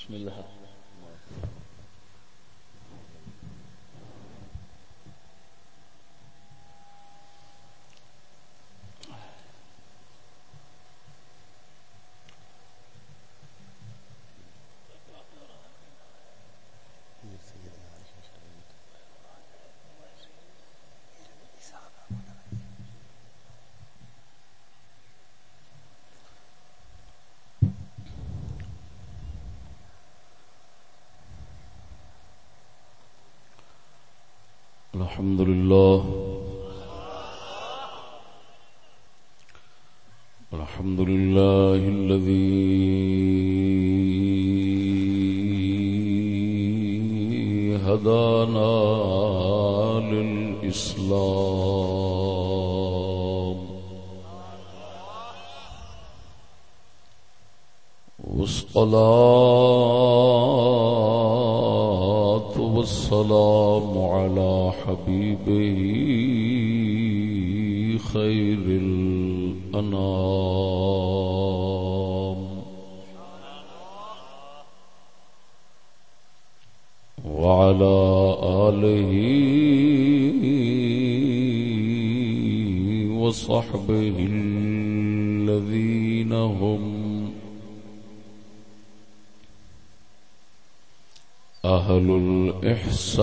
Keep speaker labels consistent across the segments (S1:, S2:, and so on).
S1: بسم الله. الحمد لله. الحمد لله الذي هدانا للإسلام. والصلاة والسلام على حبيبه خير الأنام. وعلى آله وصحبه الذين هم أهل الإحسان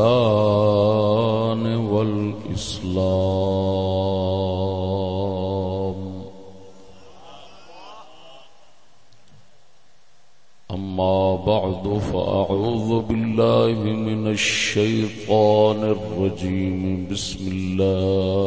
S1: والإسلام. أما بعد فأعوذ بالله من الشيطان الرجيم. بسم الله.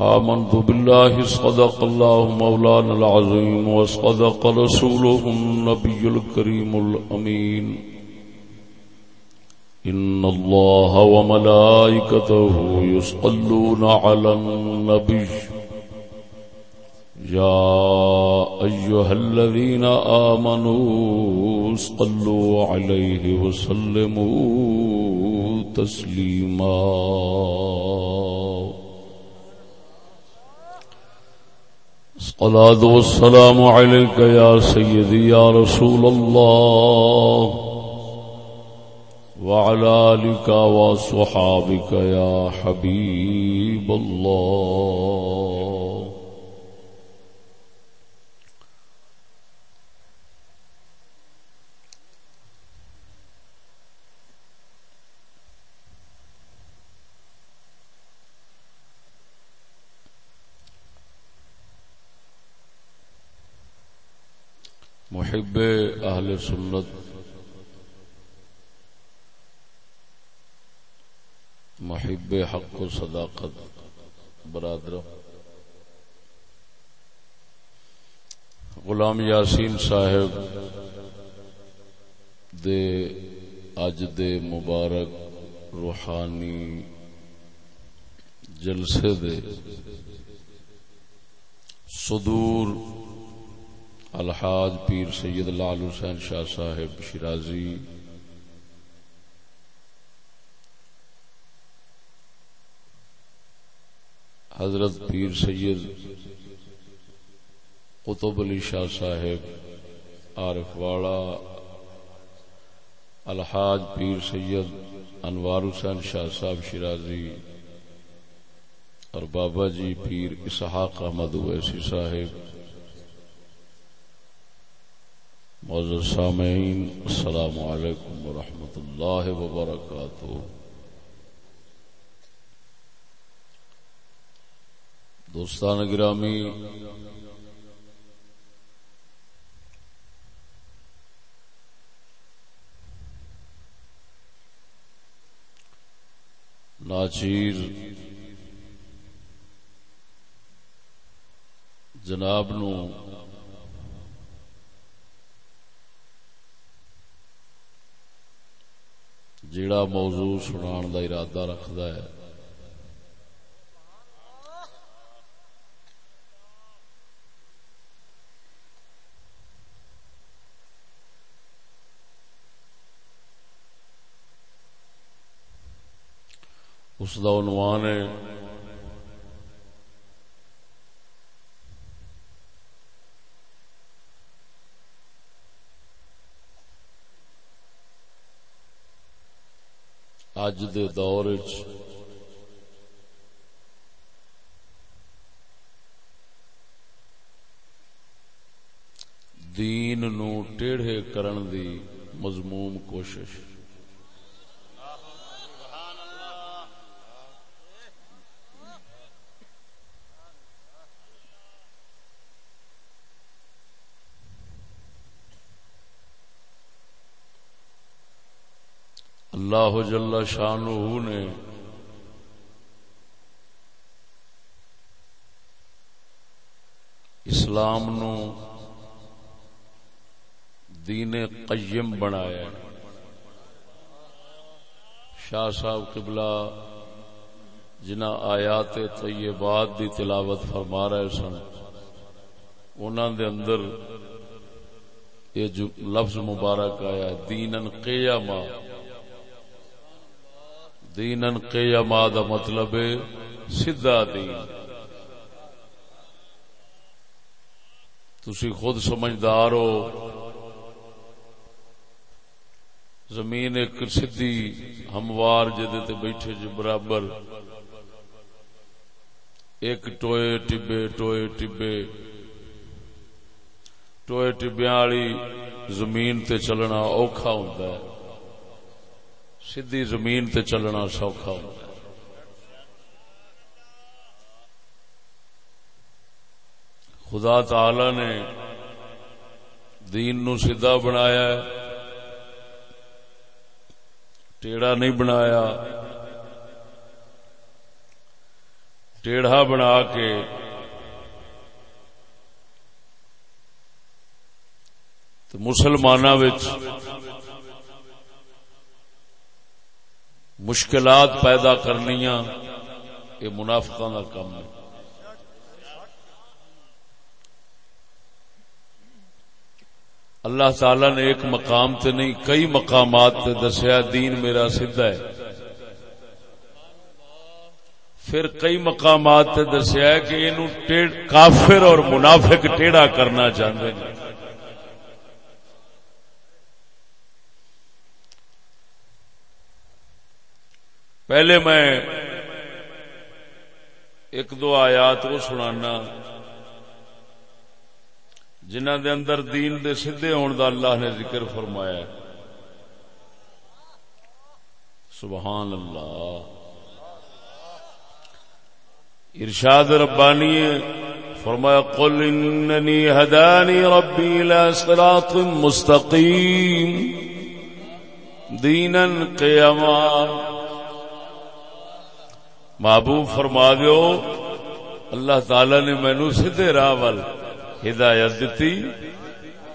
S1: آمنت بالله صدق الله مولانا العظيم وصدق رسوله النبي الكريم الأمين. إن الله وملائكته يصلون على النبي. يا أيها الذين آمنوا صلوا عليه وسلموا تسليما. الصلاة والسلام عليك يا سيدي يا رسول الله وعلى آلك وصحابك يا حبيب الله محب اہل سنت محب حق و صداقت، برادر غلام یاسین صاحب دے اج دے مبارک روحانی جلسے دے صدور الحاج پیر سید لال حسین شاہ صاحب شرازی حضرت پیر سید قطب علی شاہ صاحب، عارف واڑا الحاج پیر سید انوار حسین شاہ صاحب شرازی اور بابا جی پیر اسحاق احمد اویسی صاحب۔ معزز سامعین السلام علیکم ورحمۃ اللہ وبرکاتہ۔ دوستان گرامی ناچیر جناب نو جیڑا موضوع سنان دا ارادہ رکھدا ہے۔ اس کا عنوان ہے اج دے دور چ دین نو ٹیڑھے کرن دی مضموم کوشش اللہ جل شان نے اسلام نو دین قیم بنایا شاہ صاحب قبلہ جنہ آیات طیبات دی تلاوت فرما رہے سن انہوں دے اندر یہ جو لفظ مبارک آیا دینن قیامہ دینن قیما دا مطلب سیدھا دین۔ تسی خود سمجھدار ہو۔ زمین ایک سدھی ہموار جدے بیٹھے جو برابر۔ ایک ٹوئے ٹبے ٹوئے ٹبے۔ ٹوئے ٹبیا والی زمین تے چلنا اوکھا ہوتا ہے۔ سیدھی زمین تے چلنا سوکھا ہوتا ہے خدا تعالی نے دین نو سیدھا بنایا ہے۔ ٹیڑا نہیں بنایا۔ ٹیڑھا بنا کے مسلمانوں مشکلات پیدا کرنی یہ منافقہ کا کام ہے۔ اللہ تعالی نے ایک مقام تے نہیں، کئی مقامات تے دسیا، دین میرا سیدھا ہے۔ پھر کئی مقامات تے دسیا کہ یہ کافر اور منافق ٹیڑا کرنا چاہتے ہیں۔ پہلے میں ایک دو آیات وہ سنانا۔ جنہ دے اندر دین دے سدھے ہون دا اللہ نے ذکر فرمایا سبحان اللہ۔ ارشاد ربانی فرمایا، قل اننی ہدانی ربی الى صراط مستقیم۔ دینا قیاما۔ محبوب فرما دیو، اللہ تعالی نے مینو سیدے راہ وال ہدایت دیتی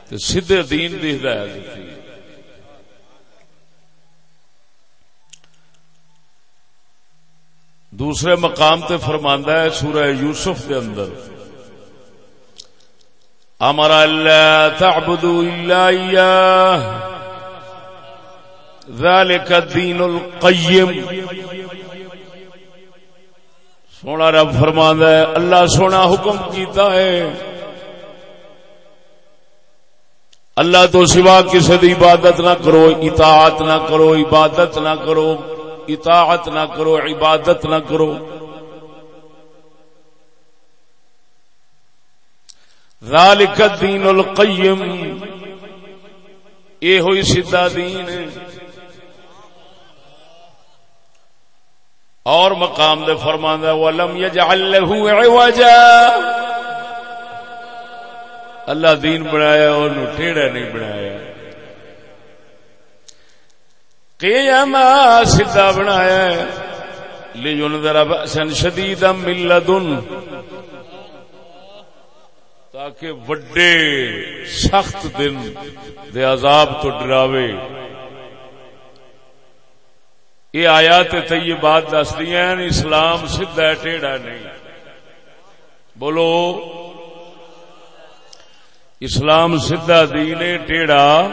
S1: تے سیدھے دین دی ہدایت دیتی دوسرے مقام تے فرماندا ہے سورہ یوسف کے اندر۔ امر اللہ تعبدوا الا اياه ذلك الدين القيم سونا رب فرما ہے، اللہ سونا حکم کیتا ہے۔ اللہ تو سوا کسی کی عبادت نہ کرو، اطاعت نہ کرو، عبادت نہ کرو، اطاعت نہ کرو، عبادت نہ کرو۔ ذالک الدین القیم، یہ ہوئی سیدھا دین۔ اور مقام دے فرماندہ ولم یجعل له عوجا۔ اللہ دین بنایا اور ٹیڑا نہیں بنایا۔ قیما سیدھا بنایا لینذر بأسا شدیدا من لدن۔ تاکہ وڈے، سخت دن دے عذاب تو ڈراوے۔ یہ آیات طیبات دس دیا اسلام سیدھا ٹیڑا نہیں۔ بولو، اسلام سیدھا دین ٹیڑا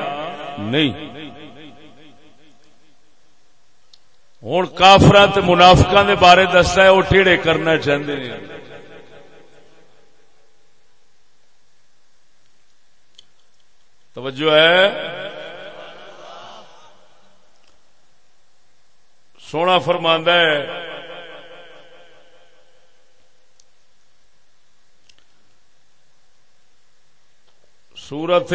S1: نہیں۔ ہوں کافر منافقا دے بارے دستا ہے وہ ٹیڑے کرنا چاہتے ہیں۔ توجہ ہے۔ سونا فرماندہ ہے۔ سورت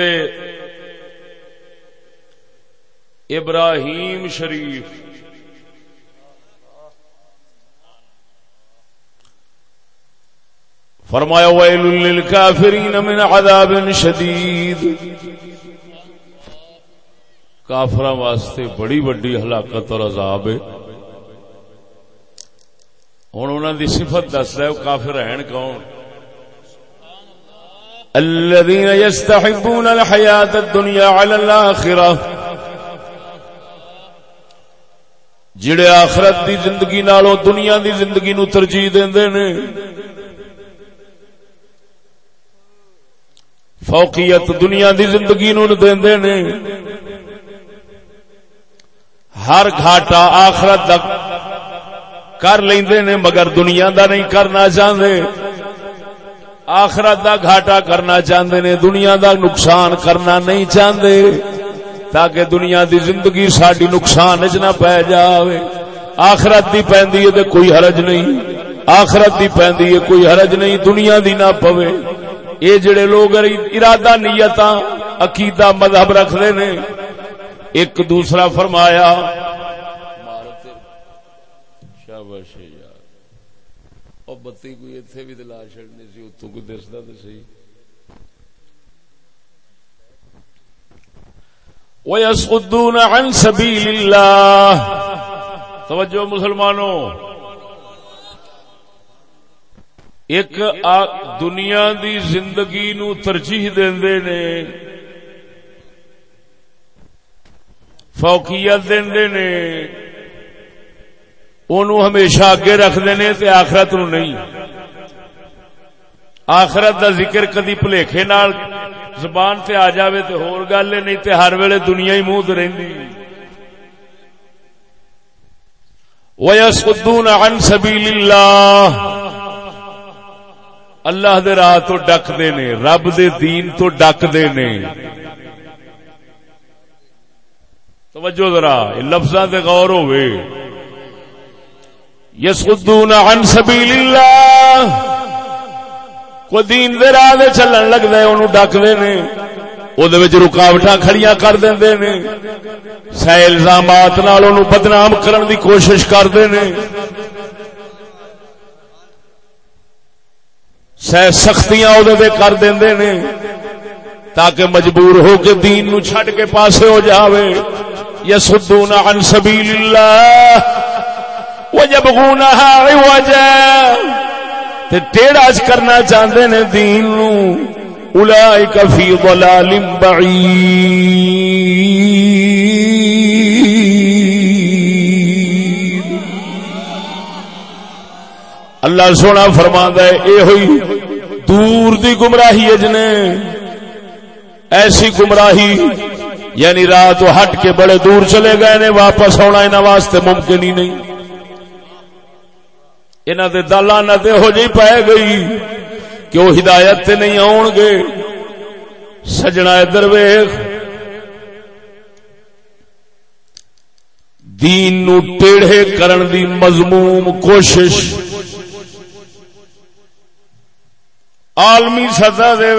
S1: ابراہیم شریف۔ فرمایا ویل للکافرین من عذاب شدید۔ کافر واسطے بڑی بڑی ہلاکت اور عذاب ہے۔ ہوں انہوں دی صفت دس ہے کافر ہیں کون؟ الذين يستحبون الحياة الدنيا على الآخرة جڑے آخرت دی زندگی نالوں دنیا دی زندگی نو ترجیح دیندے نے۔ فوقیت دنیا دی زندگی نو دیندے نے۔ ہر گھاٹا آخرت تک کر لیندے نے، مگر دنیا دا نہیں کرنا چاہتے آخرت دا گھاٹا کرنا چاہتے نے، دنیا دا نقصان کرنا نہیں چاہتے تاکہ دنیا دی زندگی ساری نقصان چ نہ پی جائے آخرت دی پی ہے کوئی حرج نہیں۔ آخرت دی پی ہے، کوئی حرج نہیں۔ دنیا دی نہ پوے۔ یہ جڑے لوگ ارادہ نیت عقیدہ، مذہب رکھتے نے ایک دوسرا فرمایا بتی کوئی اتنے بھی دلا چڑنی سی اتوں کوئی دستا تو سی وَيَسْقُدُّونَ عَنْ سَبِيلِ اللَّهِ۔ توجہ مسلمانوں۔ ایک دنیا دی زندگی نو ترجیح دیندے نے۔ فوقیت دیندے نے۔ ہمیشہ اگے رکھتے نے تے آخرت نو نہیں۔ آخرت دا ذکر کدی پلیکھے نال زبان تے آ جاوے تے ہور گل نہیں تے ہر ویلے دنیا ہی منہ رہندی۔ وَيَسُدُّونَ عَن سَبِيلِ اللَّهِ۔ اللہ دے راہ تو ڈک دے نے، رب دے دین تو ڈک دے نے۔ توجہ ذرا لفظاں تے غور ہوئے یسدون عن سبیل اللہ کو دین دے راہ دے چلن لگدا ہے اونوں ڈکدے نے۔ او دے وچ رکاوٹاں کھڑیاں کر دیندے نے۔ سہ الزامات نال اونوں بدنام کرن دی کوشش کردے نے۔ سہ سختیاں او دے کر دیندے نے۔ تاکہ مجبور ہو کے دین نو چھڈ کے پاسے ہو جاوے۔ یسدون عن سبیل اللہ وجبغونها عوجا. تے ٹیڑا کرنا چاہتے نے دین نو. اولئک فی ضلال بعید. اللہ سونا فرماندا ہے، اے ہوئی دور دی گمراہی اجنے ایسی گمراہی یعنی رات ہٹ کے بڑے دور چلے گئے نے، واپس ہونا انہاں واسطے ممکن ہی نہیں۔ انہوں دے دلان ہو جی پائے گئی کہ وہ ہدایت تے نہیں آن گے۔ سجنا ادھر ویخ دین نو ٹیڑھے کرن دی مضموم کوشش۔ عالمی سطح دے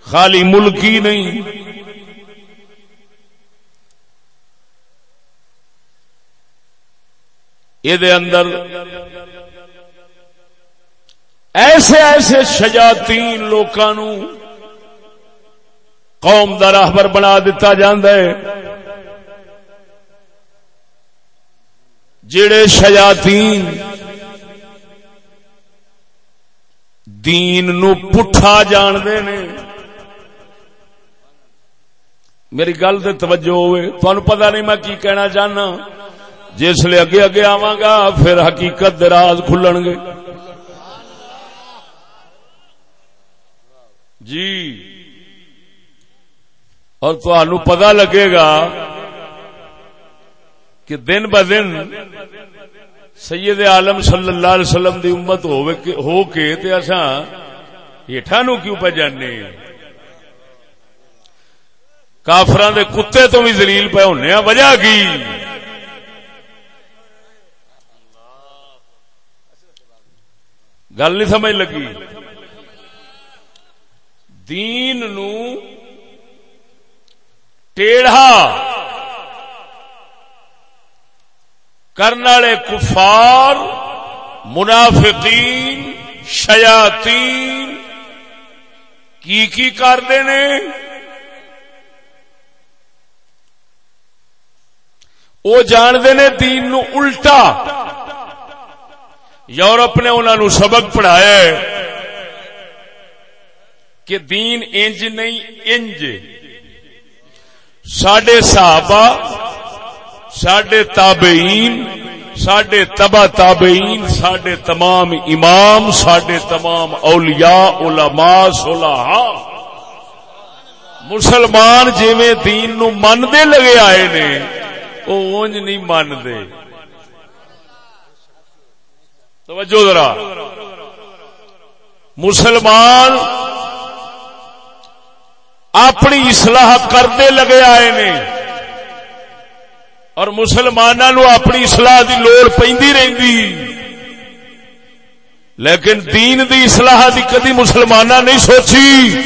S1: خالی ملکی نہیں۔ یہ اندر ایسے ایسے شجاتین لوکاں قوم دا راہبر بنا دیتا جاندہ ہے جڑے شیاتین دین نو پٹھا جاندے نے میری گل تے توجہ ہوئے تھانو پتہ نہیں میں کی کہنا چاہنا جس لیے اگے اگے آواں گا، پھر حقیقت دراز کھلن گے۔ جی۔ اور تھانو پتہ لگے گا کہ دن ب دن سید عالم صلی اللہ علیہ وسلم دی امت ہو کے تے اساں ہیٹھا نو کیوں پہ جانے؟ کافران دے کتے تو بھی زلیل پہ ہونے وجہ کی؟ گل نہیں سمجھ لگی۔ دین نو ٹیڑھا کرنے والے کفار، منافقین، شیاطین کی کی کرتے نے وہ جانتے نے دین نو الٹا۔ یورپ نے انہوں نے سبق پڑھایا کہ دین انج نہیں، انج۔ سڈے صحابہ سڈے تابعین سڈے تبا تابعین سڈے تمام امام سڈے تمام اولیاء، علماء صلحاء مسلمان جویں دین نو منتے لگے آئے نے وہ اونج نہیں منتے توجہ ذرا۔ مسلمان اپنی اصلاح کرتے لگے آئے نے اور مسلمانوں اپنی اصلاح دی لوڑ پی رہی لیکن دین دی اصلاح دی کدی مسلمان نہیں سوچی،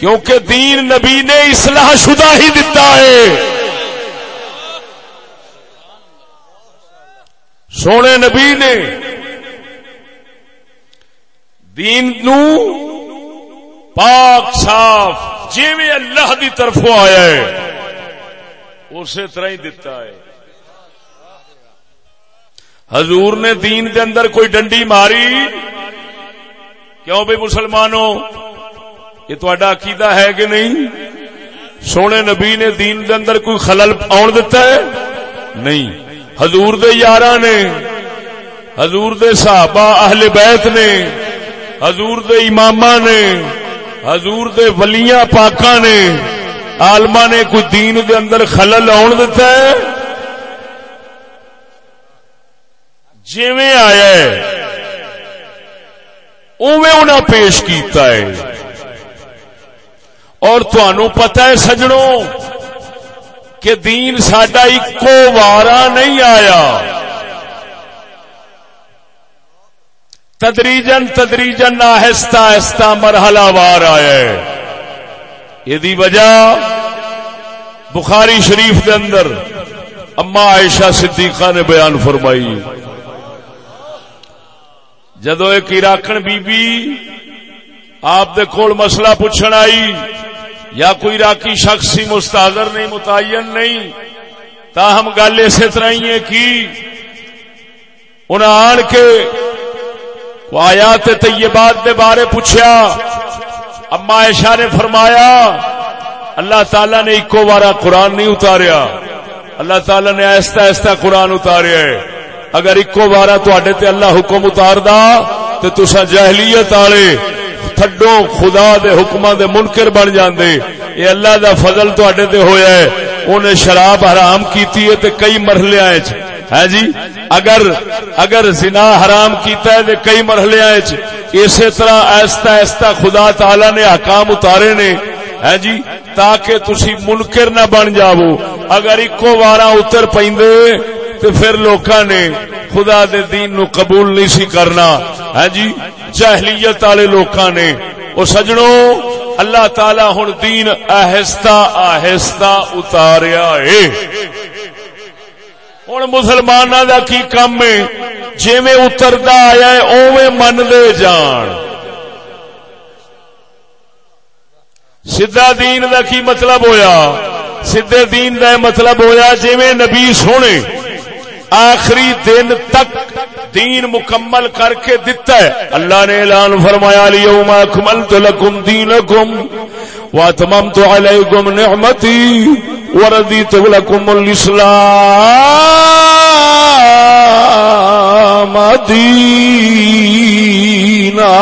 S1: کیونکہ دین نبی نے اصلاح شدہ ہی دتا ہے۔ سونے نبی نے دین نو پاک صاف جی اللہ دی طرفوں آیا ہے، اسی طرح ہی دتا ہے۔ حضور نے دین دے اندر کوئی ڈنڈی ماری؟ کیوں بھی مسلمانوں؟ یہ تھوڑا عقیدہ ہے کہ نہیں؟ سونے نبی نے دین دے اندر کوئی خلل آن دیتا ہے؟ نہیں۔ حضور دے یارہ نے، حضور دے صحابہ اہل بیت نے حضور دے امام نے، حضور دے ولیاں پاکاں نے آلما نے کوئی دین دے اندر خلل آن دیتا ہے؟ جیویں آیا ہے اوے انہیں پیش کیتا ہے۔ اور تنوع پتا ہے سجڑوں کہ دین ساڈا ایکو وارا نہیں آیا۔ تدریجن تدریجن آہستہ آہستہ مرحلہ وار آیا ہے۔ یہ وجہ بخاری شریف کے اندر اما عائشہ صدیقہ نے بیان فرمائی۔ جدو ایک عراقن بی بی آپ دے کول مسئلہ پوچھن آئی، یا کوئی راکی شخص سی مستحضر نہیں، متعین نہیں، تاہم گل اسی طرح ہی کی انہیں آن کے آیات طیبات دے بارے پوچھا۔ اما عائشہ نے فرمایا، اللہ تعالی نے ایکو بارا قرآن نہیں اتاریا۔ اللہ تعالی نے ایستا ایستا قرآن اتاریا ہے۔ اگر ایکو بارا تے اللہ حکم اتار دا تو تسا جہلیت والے تھڈو خدا دے حکم دے منکر بن جاندے۔ یہ اللہ دا فضل تے ہویا ہے۔ انہیں شراب حرام کیتی ہے تے کئی مرحلے آئے ہے جی؟ اگر اگر زنا حرام کیتا ہے تے کئی مرحلے اسی طرح ایستا ایستا خدا تعالی نے حکام اتارے نے۔ ہے جی؟ تاکہ تسی منکر نہ بن جاؤ۔ اگر ایکو وارا اتر پیندے تو پھر لوکاں نے خدا دے دین نو قبول نہیں سی کرنا۔ ہے جی؟ جاہلیت والے لوکاں نے۔ او سجنوں اللہ تعالی ہن دین آہستہ آہستہ اتاریا ہے۔ ہوں مسلمان کا کی کام ہے؟ جی اترتا آیا اوے من دے جان۔ سیدا دین دا کی مطلب ہویا؟ سیدے دین دا مطلب ہویا جی نبی سونے آخری دن تک دین مکمل کر کے دتا ہے۔ اللہ نے اعلان فرمایا، اليوم اکملت لکم دینکم۔ واتممت علیکم نعمتی وردیت لکم الاسلام دینا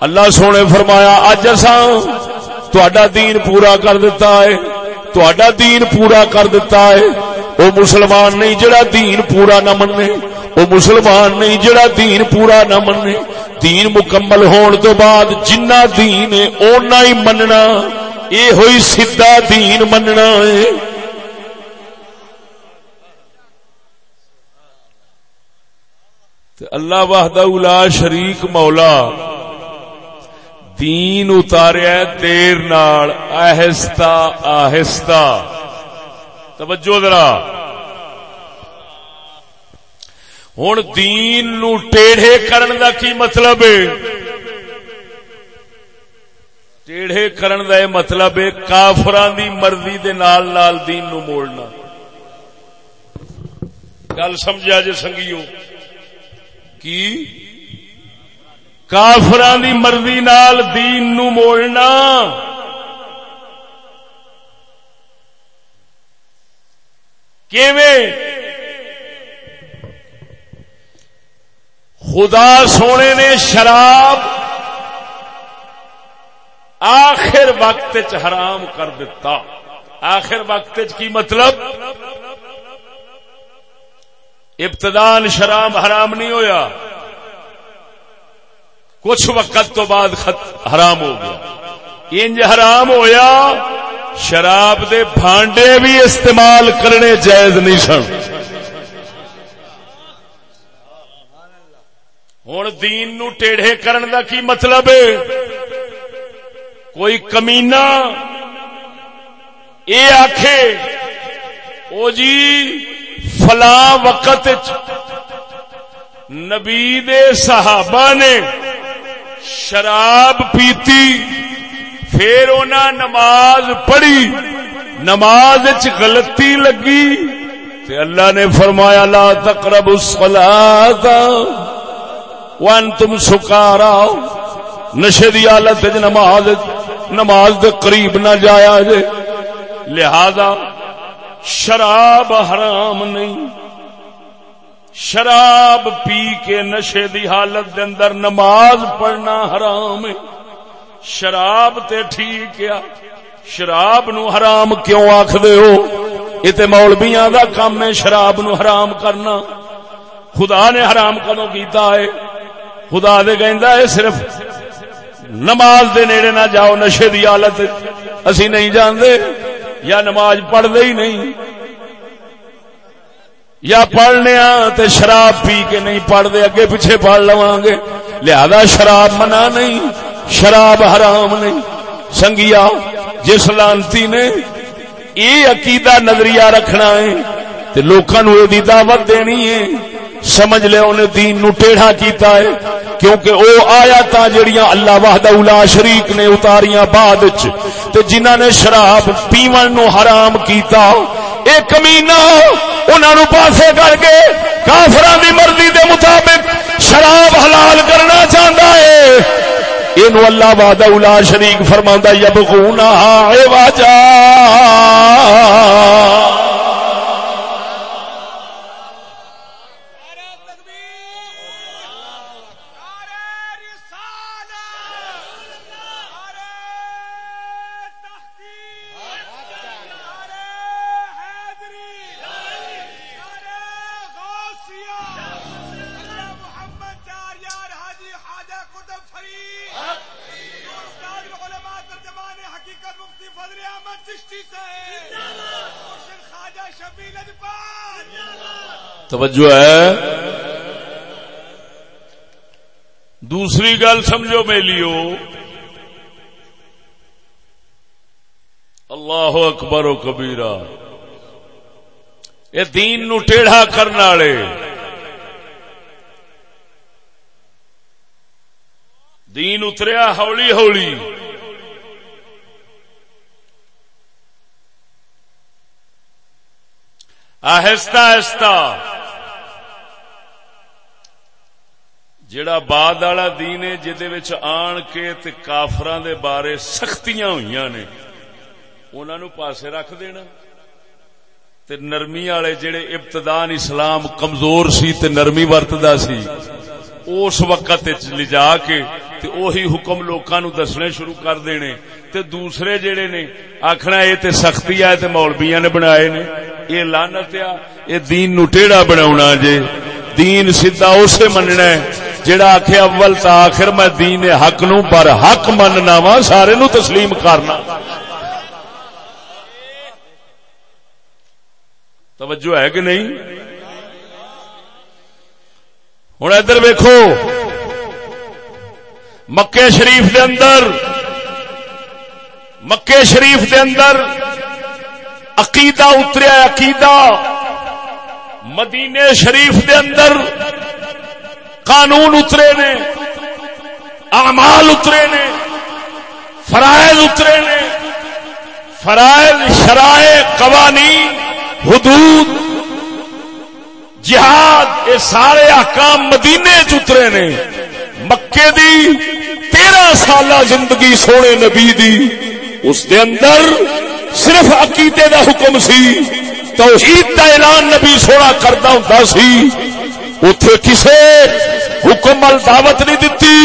S1: اللہ سونے فرمایا اج اساں تہاڈا دین پورا کر دیتا ہے تہاڈا دین پورا کر دیتا ہے وہ مسلمان نہیں جڑا دین پورا نہ مننے۔ وہ مسلمان نہیں جڑا دین پورا نہ مننے۔ دین مکمل ہون تو بعد جنہ دین ہے اونا ہی مننا۔ اے ہوئی سیدھا دین مننا ہے۔ اللہ وحدہ الا شریک مولا۔ دین اتاریا دیر نال، آہستہ آہستہ۔ توجہ ذرا۔ ہوں دین نو ٹیڑھے کرن دا کی مطلب ہے؟ ٹیڑھے کرن دا یہ مطلب ہے کافران دی مرضی دے نال نال دین نو موڑنا۔ گل سمجھا جے سنگیو؟ کی؟ کافران دی مرضی نال دین نو موڑنا۔ خدا سونے نے شراب آخر وقت حرام کر دیتا آخر وقت کی مطلب؟ ابتدان شراب حرام نہیں ہویا۔ کچھ وقت تو بعد حرام ہو گیا۔ انج حرام ہویا۔ شراب دے بھانڈے بھی استعمال کرنے جائز نہیں سن۔ ہوں دین نو ٹیڑھے کرن دا کی مطلب ہے؟ کوئی کمینا اے آخے او جی فلاں وقت نبی دے صحابہ نے شراب پیتی۔ پھر انہاں نماز پڑھی۔ نماز غلطی لگی۔ تے اللہ نے فرمایا، لا تقرب الصلاة وانتم سکارا۔ نشے دی حالت نماز نماز دے قریب نہ جایا جے۔ لہذا شراب حرام نہیں۔ شراب پی کے نشے دی حالت دے اندر نماز پڑھنا حرام ہے۔ شراب تے ٹھیک ہے۔ شراب نو حرام کیوں آخ دے ہو؟ یہ تے مولبیاں دا کام ہے شراب نو حرام کرنا۔ خدا نے حرام کنو کیتا ہے؟ خدا دے گیندا ہے صرف نماز دے نیڑے نہ جاؤ، نشے دی حالت اسی نہیں جاندے یا نماز پڑھ دے ہی نہیں۔ یا پڑھنے تے شراب پی کے نہیں پڑھ دے اگے پیچھے پڑھ لواں گے۔ لہذا شراب منع نہیں۔ شراب حرام نہیں سنگیا، جس لانتی نے یہ عقیدہ نظریہ رکھنا ہے، تے لوکاں نو دی دعوت دینی ہے۔ سمجھ لے انہیں دین نو ٹیڑھا کیتا ہے، کیونکہ او آیاتاں جڑیاں اللہ وحدہ اولا شریک نے اتاریاں بعد وچ۔ تے جنہاں نے شراب پیون نو حرام کیتا، اے کمینہ، انہاں نو پاسے کر کے کافراں دی مرضی دے مطابق شراب حلال کرنا چاہندا ہے۔ اینو اللہ وعدہ الا شریک فرماندا یبغونا واجا توجہ ہے۔ دوسری گل سمجھو میں لیو اللہ اکبر و کبیرہ۔ یہ دین نو ٹیڑھا کرنے والے۔ دین اتریا ہولی ہولی۔ آہستہ آہستہ۔ جڑا بعد والا دین ہے جہد آن کے کافران دے بارے سختیاں ہوئی نے انہوں پاسے رکھ دینا۔ تے نرمی والے جڑے ابتدان اسلام کمزور سی تے نرمی ورتدا سی، اس وقت لجا کے تے اوہی حکم لوکاں نو دسنے شروع کر دینے۔ تے دوسرے جڑے نے، آکھنا اے تے سختی آئے تے مولویاں نے بنائے نے۔ یہ لانت آ یہ دین نو ٹیڑا بنا جے۔ دین سیدا اسے مننا ہے۔ جڑا آخ اول تا آخر میں دین حق نو پر حق مننا وا، سارے نو تسلیم کرنا۔ توجہ ہے کہ نہیں؟ ہوں ادھر ویکو مکے شریف دے اندر۔ مکے شریف دے اندر عقیدہ اتریا عقیدہ۔ مدینے شریف دے اندر قانون اترے نے، اعمال اترے نے، فرائض اترے نے۔ فرائض، شرائع، قوانین، حدود، جہاد یہ سارے احکام مدینے چترے نے۔ مکے دی تیرہ سالہ زندگی سونے نبی دی، اس دے اندر صرف عقیدے دا حکم سی، توحید دا اعلان نبی سونا کرتا ہوں سی۔ اتے کسے حکم ال دعوت نہیں دیتی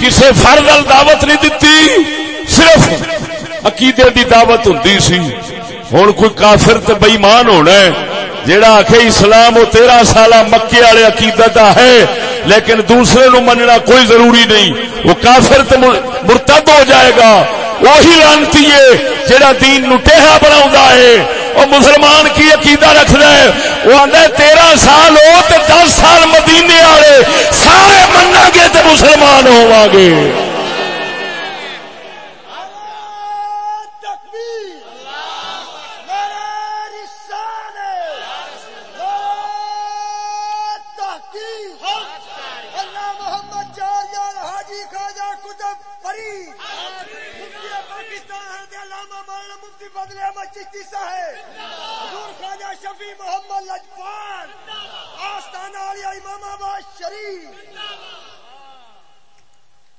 S1: کسے فرد ال دعوت نہیں دیتی صرف عقیدے دی دعوت ہوں سی۔ ہوں کوئی کافر تے بئیمان ہونا ہے، جیڑا آخ اسلام وہ تیرہ سال مکے والے عقیدت ہے، لیکن دوسرے نو مننا کوئی ضروری نہیں۔ وہ کافر تے مرتب ہو جائے گا۔ وہی لانتی ہے جہاں دین نو بنا ہے۔ وہ مسلمان کی عقیدہ رکھنا ہے۔ وہ آدھا تیرہ سال ہو تو دس سال مدینے والے سارے منا گے تو مسلمان ہوا گے۔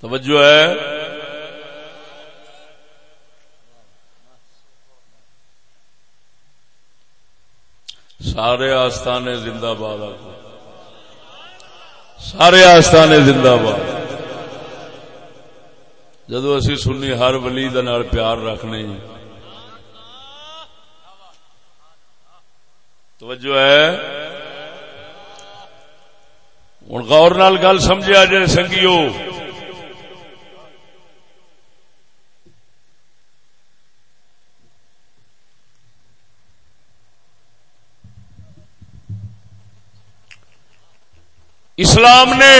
S1: توجہ ہے۔ سارے آستانے زندہ باد سارے آستانے زندہ باد۔ جدو اسی سنی ہر ولی پیار رکھنے۔ توجہ ہے۔ ہوں غور نال گل سمجھا جائے سنگیو۔ اسلام نے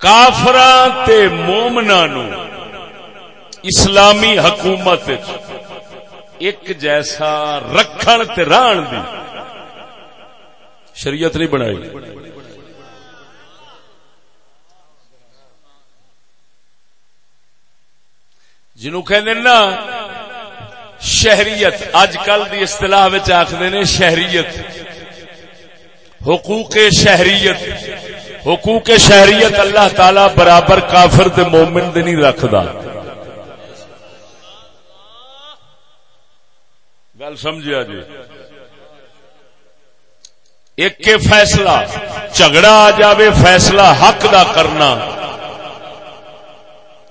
S1: کافر مومنا نو اسلامی حکومت ایک جیسا رکھن تے ران دی۔ شریعت نہیں بنائی۔ جنو نا، شہریت اج کل کی اصطلاح آخر نے شہریت۔ حقوق شہریت حقوق شہریت اللہ تعالی برابر کافر دے مومن دے نہیں رکھدا۔ گل سمجھا جی ایک فیصلہ، جھگڑا آ جاوے، فیصلہ حق دا کرنا۔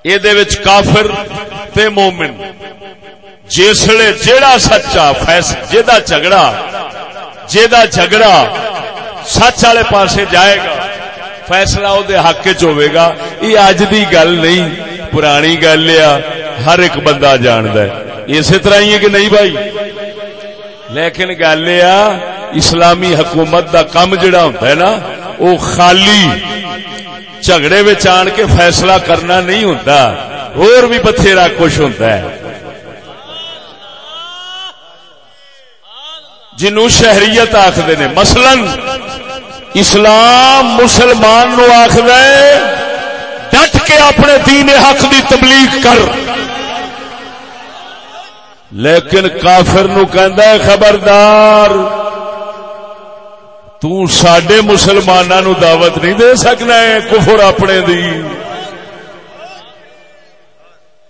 S1: یہ کافر تے مومن۔ جسے جیڑا سچا جا جھگڑا جا جھگڑا سچ والے پاسے جائے گا۔ فیصلہ وہ حق چ گا۔ یہ اج دی گل نہیں، پرانی گل ہر ایک بندہ جاند اسی طرح ہی ہے کہ نہیں بھائی؟ لیکن گل آ، اسلامی حکومت دا کم جڑا ہوتا ہے نا وہ خالی جھگڑے آن کے فیصلہ کرنا نہیں ہوتا اور بھی بتھیرا کچھ ہوتا ہے۔ جنو شہریت آخر نے، مثلا اسلام مسلمان نو آخر ڈٹ کے اپنے دین حق دی تبلیغ کر۔ لیکن کافر نو ہے، خبردار تڈے مسلمانوں نو دعوت نہیں دے سکنا ہے، کفر اپنے دی.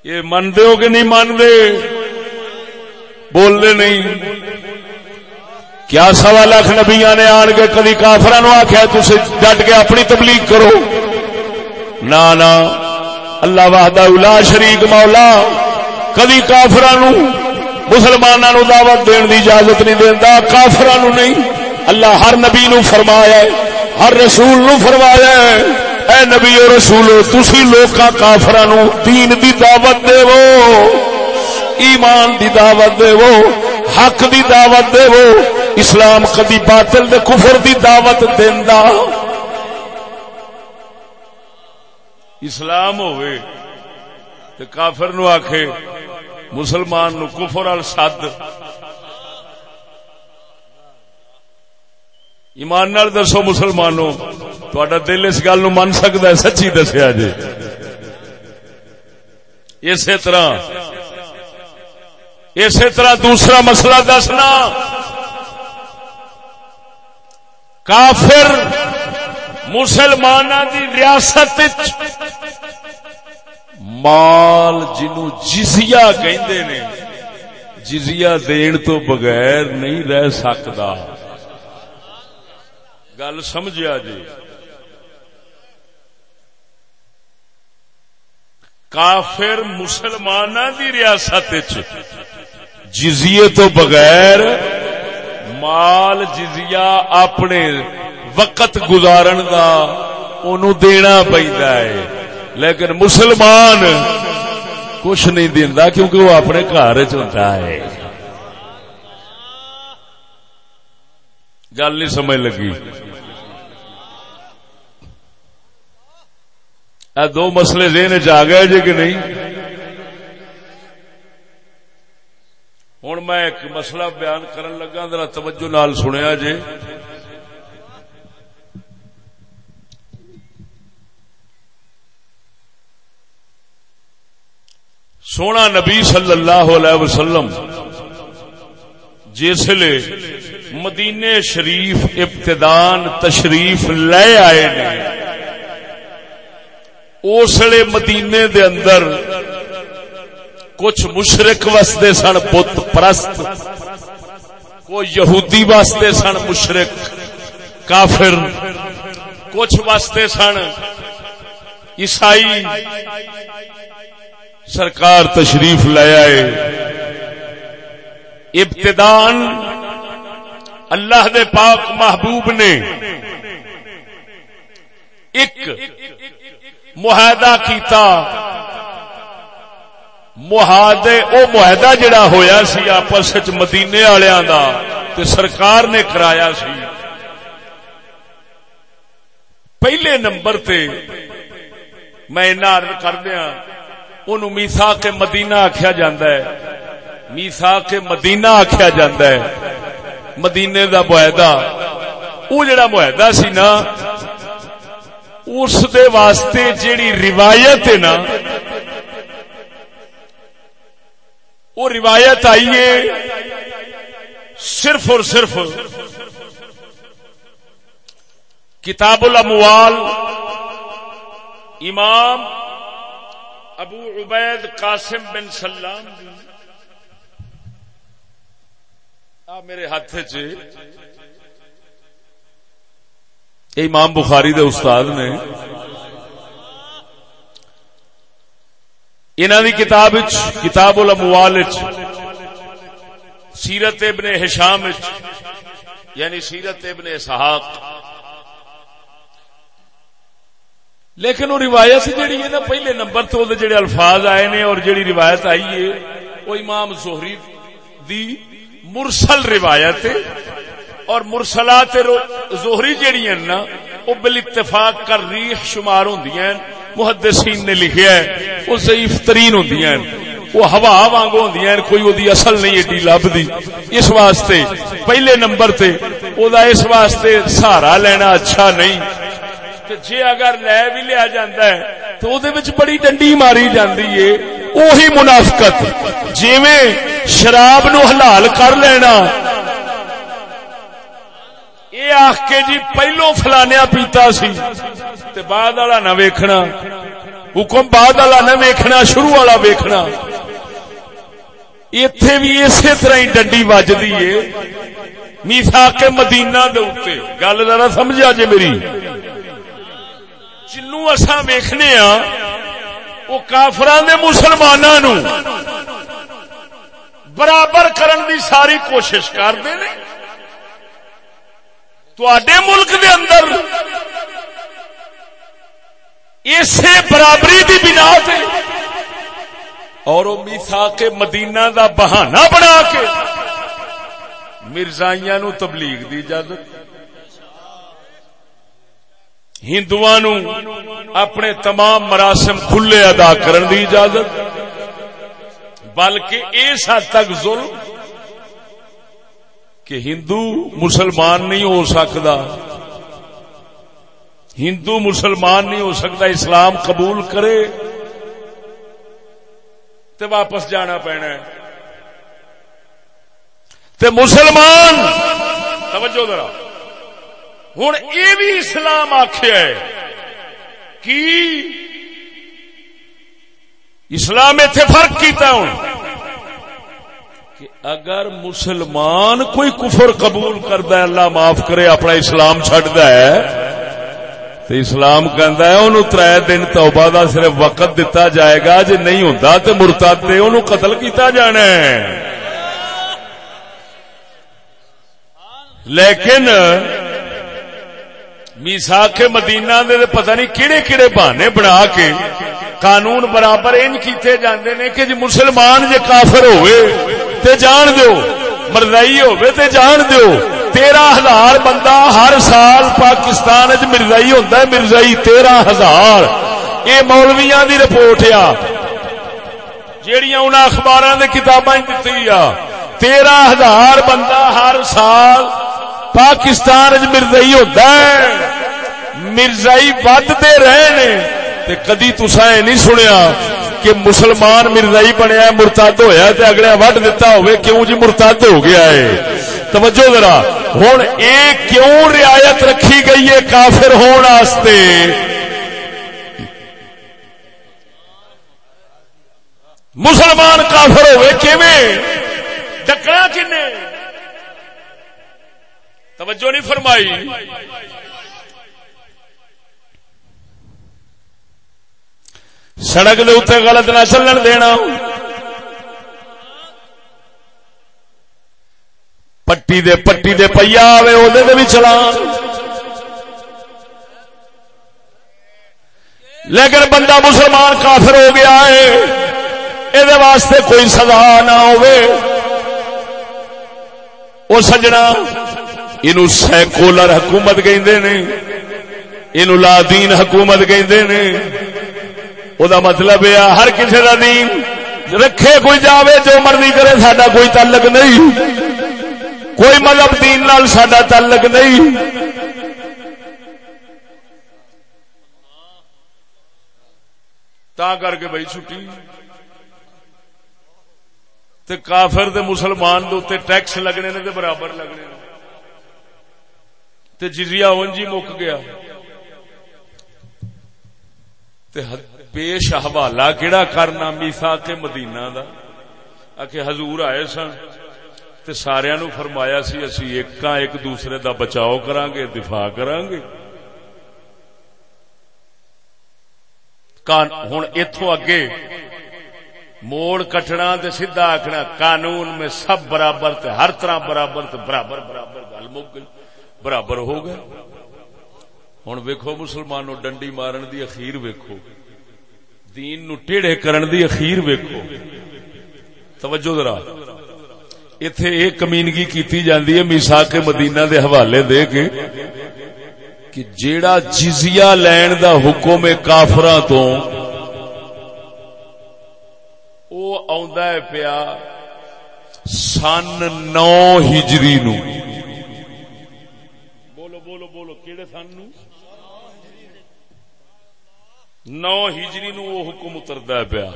S1: یہ منتے ہو کہ نہیں مانتے بولتے نہیں۔ کیا سوا لاکھ نبیا نے آن کے کدی کافر آخیا تھی ڈٹ کے اپنی تبلیغ کرو؟ نہ اللہ وحدہ الا شریک مولا، کدی کافر مسلمانوں دعوت دین دی اجازت نہیں دینا کافر نہیں۔ اللہ ہر نبی نو فرمایا ہے، ہر رسول نو فرمایا ہے، اے نبی و رسول، تسی لوکاں کافراں دین دی دعوت دے وہ ایمان دی دعوت دے وہ حق دی دعوت دے وہ اسلام کدی باطل دے کفر دی دعوت دیندا۔ اسلام ہوئے تے کافر نو آکھے مسلمان نو کفر ال سد. ایمان نال دسو مسلمانوں تھوڑا دل اس گل نو من سکتا ہے، سچی دسیا جی اسی طرح اسی طرح دوسرا مسئلہ دسنا۔ کافر مسلمان دی ریاست مال جنو جزیا کہندے نے جزیا دین تو بغیر نہیں رہ سکتا۔ گل سمجھا جی؟ کافر مسلمان دی ریاست جزیے تو بغیر مال جزیا اپنے وقت گزارن کا دینا ہے۔ لیکن مسلمان کچھ نہیں دینا کیونکہ وہ اپنے گھر چلتا ہے۔ گل نہیں سمجھ لگی۔ دو مسئلے ذہن چ گئے جی کہ نہیں؟ ہوں میں ایک مسئلہ بیان کرن لگا، ذرا توجہ نال سنیا جی سونا نبی صلی اللہ علیہ وسلم جسے مدینے شریف ابتدان تشریف لے آئے نے اسلے مدینے دے اندر کچھ مشرق وستے سن، بت پرست کو یہودی واسطے سن، مشرق، کافر، کچھ واسطے سن، عیسائی سرکار تشریف لے آئے۔ ابتدان اللہ دے پاک محبوب نے ایک معاہدہ کیتا۔ معاہدے، او معاہدہ جڑا ہویا سی آپس مدینے والوں دا تے سرکار نے کرایا سی۔ پہلے نمبر تے میں کر دیا ان میسا کے مدینہ آخیا جا میسا کے مدینہ آخیا جا مدینے دا معاہدہ۔ وہ جڑا معاہدہ سی نا، اس دے واسطے جیڑی روایت ہے نا وہ روایت آئی ہے صرف اور صرف کتاب الاموال امام ابو عبید قاسم بن سلام آ، میرے ہاتھ چ امام بخاری دے استاد نے انہوں دی کتاب کتاب الاموال سیرت ابن حشام یعنی سیرت ابن اسحاق لیکن وہ روایت جیڑی ہے نا، پہلے نمبر تو جڑے الفاظ آئے نے اور جڑی روایت آئی ہے، وہ امام زہری دی مرسل روایت اور مرسلات زہری جیڑی نا، وہ بل اتفاق کر ریح شمار ہوں محدثین نے لکھیا ہے، وہ ضعیف ترین ہوں وہ ہوا وانگ ہوں کوئی وہ اصل نہیں، ایڈی لبھی اس واسطے پہلے نمبر تے او دا اس واسطے سہارا لینا اچھا نہیں۔ جی اگر لے بھی لیا جاتا ہے، تو وہ بڑی ڈنڈی ماری جاتی ہے۔ وہی منافقت، جیویں شراب نو حلال کر لینا۔ یہ آخ کے جی پہلو فلانیا پیتا سی، تے بعد والا نہ ویکھنا۔ حکم بعد والا نہ ویکھنا، شروع والا ویکھنا۔ اتے بھی اسی طرح ہی ڈنڈی وجدی ہے۔ میسا کے مدینہ دے گل ذرا سمجھا جی میری۔ جنو اصا ویخنے ہاں وہ کافران دے مسلمانوں برابر کرن دی ساری کوشش کرتے ہیں تے ملک دے اندر اسے برابری دی بنا سے اور وہ میسا کے مدینہ دا بہانہ بنا کے مرزائیاں نو تبلیغ دی اجازت۔ ہندو اپنے تمام مراسم کھلے ادا کرن دی اجازت۔ بلکہ اس حد تک ظلم کہ ہندو مسلمان نہیں ہو سکتا۔ ہندو مسلمان نہیں ہو سکتا اسلام قبول کرے تو واپس جانا پینا ہے۔ تے مسلمان، توجہ ذرا۔ ہوں یہ بھی اسلام آخیا کی اسلام اتے فرق کیتا ہوں کہ اگر مسلمان کوئی کفر قبول کرتا ہے، اللہ معاف کرے، اپنا اسلام چڈتا ہے، تو اسلام کہندا ہے انہوں تر دن توبہ دا صرف وقت دتا جائے گا جی نہیں ہوں تو مرتاد انہوں قتل کیتا جانا ہے۔ لیکن میسا کے مدینہ دے پتہ نہیں کہڑے کہڑے بہانے بنا کے قانون برابر ان کیتے جاندے نے کہ جی مسلمان جے کافر ہوئے تے جان دیو، مردائی ہوئے تے جان دیو۔ تیرہ ہزار بندہ ہر سال پاکستان مرزائی ہوتا ہے، مرزائی تیرہ ہزار۔ یہ مولویا دی رپورٹ آ۔ جیڑیاں انہاں اخباراں دے کتاباں دتی آ۔ تیرہ ہزار بندہ ہر سال پاکستان مرزائی ہوتا ہے۔ مرزائی ودتے رہے نے تے کدی تسا نہیں سنیا کہ مسلمان مرزائی بنیا مرتد ہویا تے اگلے وڈ دیتا ہوئے کیوں جی مرتد ہو گیا ہے۔ توجہ ذرا ہوں اے کیوں رعایت رکھی گئی ہے کافر ہون واسطے؟ مسلمان کافر ہوئے کیویں؟ ڈکنا کنے؟ توجہ نہیں فرمائی۔ سڑک دے اتنے غلط نہ چلن دینا۔ پٹی دے پٹی دے پیا آئے وہ بھی چلا۔ لیکن بندہ مسلمان کافر ہو گیا ہے یہ واسطے کوئی سزا نہ ہو سجنا۔ یہ سیکولر حکومت کہ لا دین حکومت کہ مطلب یہ ہر کسی کا دین رکھے کوئی جاوے جو مرضی کرے سڈا کوئی تعلق نہیں۔ کوئی مذہب دین نال سڈا تعلق نہیں۔ تا کر کے بھائی چھٹی۔ تے کافر دے مسلمان دے ٹیکس لگنے نے تے برابر لگنے نے۔ تے جزیا اونجی مک گیا۔ تے پیش حوالہ کیڑا کرنا میسا کے مدینہ دا؟ کہ حضور آئے سن تے سارے نو فرمایا سی، اسی ایک ایک دوسرے دا بچاؤ کران گے دفاع کران گے ہوں اتو اگے موڑ کٹنا تے سیدھا آخنا قانون میں سب برابر تے ہر طرح برابر تے برابر برابر گل مک گئی۔ برابر ہو گئے۔ ہوں ویکو مسلمانوں ڈنڈی مارن دی اخیر ویکو دین نو ٹیڑے کرن دی اخیر ویکو توجہ ذرا۔ اتے ایک کمینگی کیتی جاندی ہے میسا کے مدینہ دے حوالے دے کے کہ جیڑا جزیہ لین دا حکم کافراں تو ہے پیا سن نو ہجری نو۔ سن نو ہجری نو وہ حکم اتردا پیا۔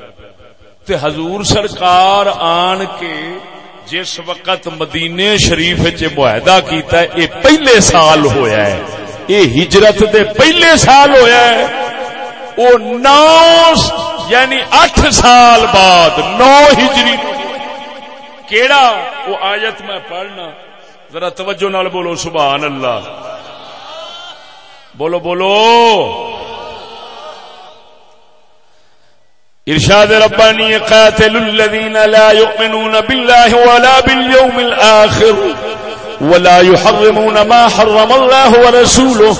S1: تے حضور سرکار آن کے جس وقت مدینے شریف چ معاہدہ کیتا ہے، اے پہلے سال ہویا ہے۔ اے ہجرت دے پہلے سال ہویا ہے۔ او نو یعنی اٹھ سال بعد نو ہجری کیڑا؟ وہ آیت میں پڑھنا۔ ذرا توجہ نال بولو، سبحان اللہ۔ بولو بولو. إرشاد ربانی قاتل الذين لا يؤمنون بالله ولا باليوم الآخر ولا يحرمون ما حرم الله ورسوله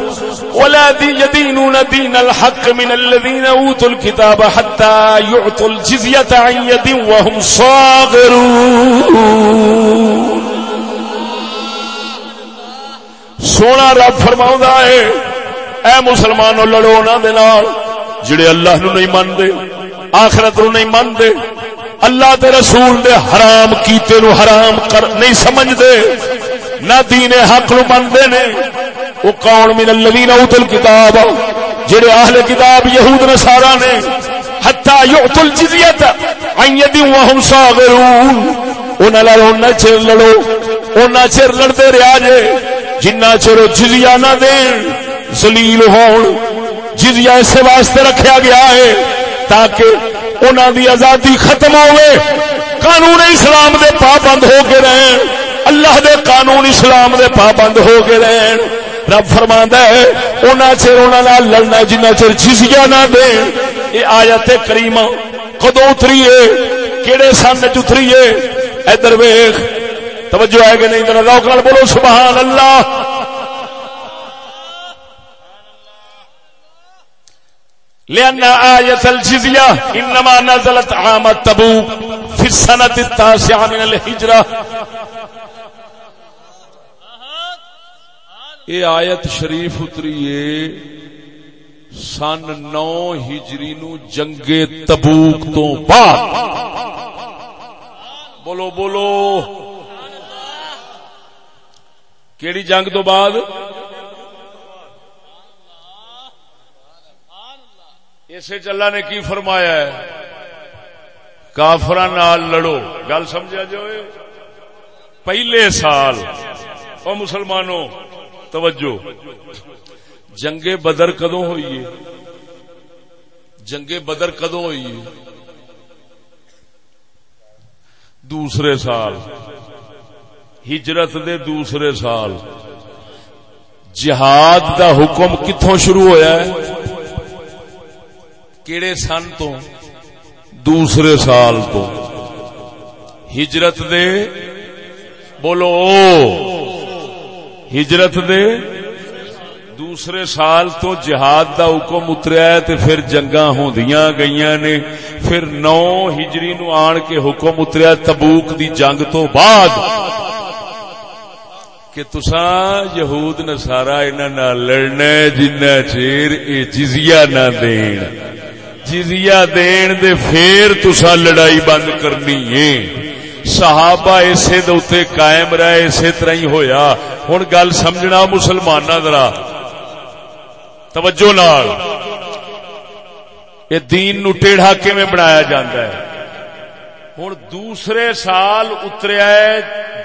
S1: ولا يدينون دين الحق من الذين أوتوا الكتاب حتى يعطوا الجزية عن يد وهم صاغرون. سونا رب فرماؤں ہے اے مسلمانوں، لڑو نہ دے نال۔ جڑے اللہ نو نہیں مانتے، آخرت نو نہیں مانتے، اللہ دے رسول دے حرام کیتے نو حرام کر نہیں سمجھتے، نہ دین حق نو منتے نے۔ وہ کون من الذین اوت الکتاب، جڑے اہل کتاب یہود، نصارا نے حتا یعط الجزیت عن ید وهم صاغرون۔ انہاں نال اوناں چر لڑو اوناں چر لڑتے رہیا جے جنہ چر جزیہ نہ دین۔ ذلیل ہون، جزیہ اس واسطے رکھیا گیا ہے تاکہ انہوں دی آزادی ختم ہوئے، قانون اسلام دے پابند ہو کے رہن، اللہ دے قانون اسلام دے پابند ہو کے رہن۔ رب فرما ہے انہوں چر انہوں لڑنا جنہ چر جزیا نہ دے یہ آیت کریمہ کدو اتری ہے کہڑے سن چتری ہے ادھر ویخ توجہ ہے کہ نہیں؟ ذرا روک بولو، سبحان اللہ۔ لأن آية الجزية إنما نزلت عام التبوك في السنة التاسعة من الهجرة. یہ آیت شریف اتری ہے سن نو ہجری نو جنگ تبوک تو بعد۔ بولو بولو۔ کیڑی جنگ تو بعد؟ اسے چلا نے کی فرمایا ہے؟ کافر لڑو۔ گل سمجھا جی جو پہلے سال۔ او مسلمانوں، توجہ۔ جنگ بدر کدو ہوئی ہے؟ جنگ بدر کدو ہوئی ہے؟ دوسرے سال۔ ہجرت دے دوسرے سال۔ جہاد دا حکم کتوں شروع ہویا ہے؟ کیڑے سن تو؟ دوسرے سال تو۔ ہجرت دے؟ بولو، ہجرت دے؟ دوسرے سال تو جہاد دا حکم اتریا تے پھر جنگا ہوندیاں گئیاں نے۔ پھر نو ہجری نو آن کے حکم اتریا تبوک دی جنگ تو بعد۔ کہ تساں یہود نصارا انہاں لڑنا جنہ چیر اے جزیہ نہ دین۔ جزیا دین دے پھر تسا لڑائی بند کرنی ہے۔ صحابہ اسے دے قائم رہے اسی طرح ہی ہویا۔ ہوں گل سمجھنا مسلمان ذرا۔ توجہ نال۔ یہ دین نو ٹیڑھا کیویں بنایا جاتا ہے؟ ہوں دوسرے سال اتریا ہے،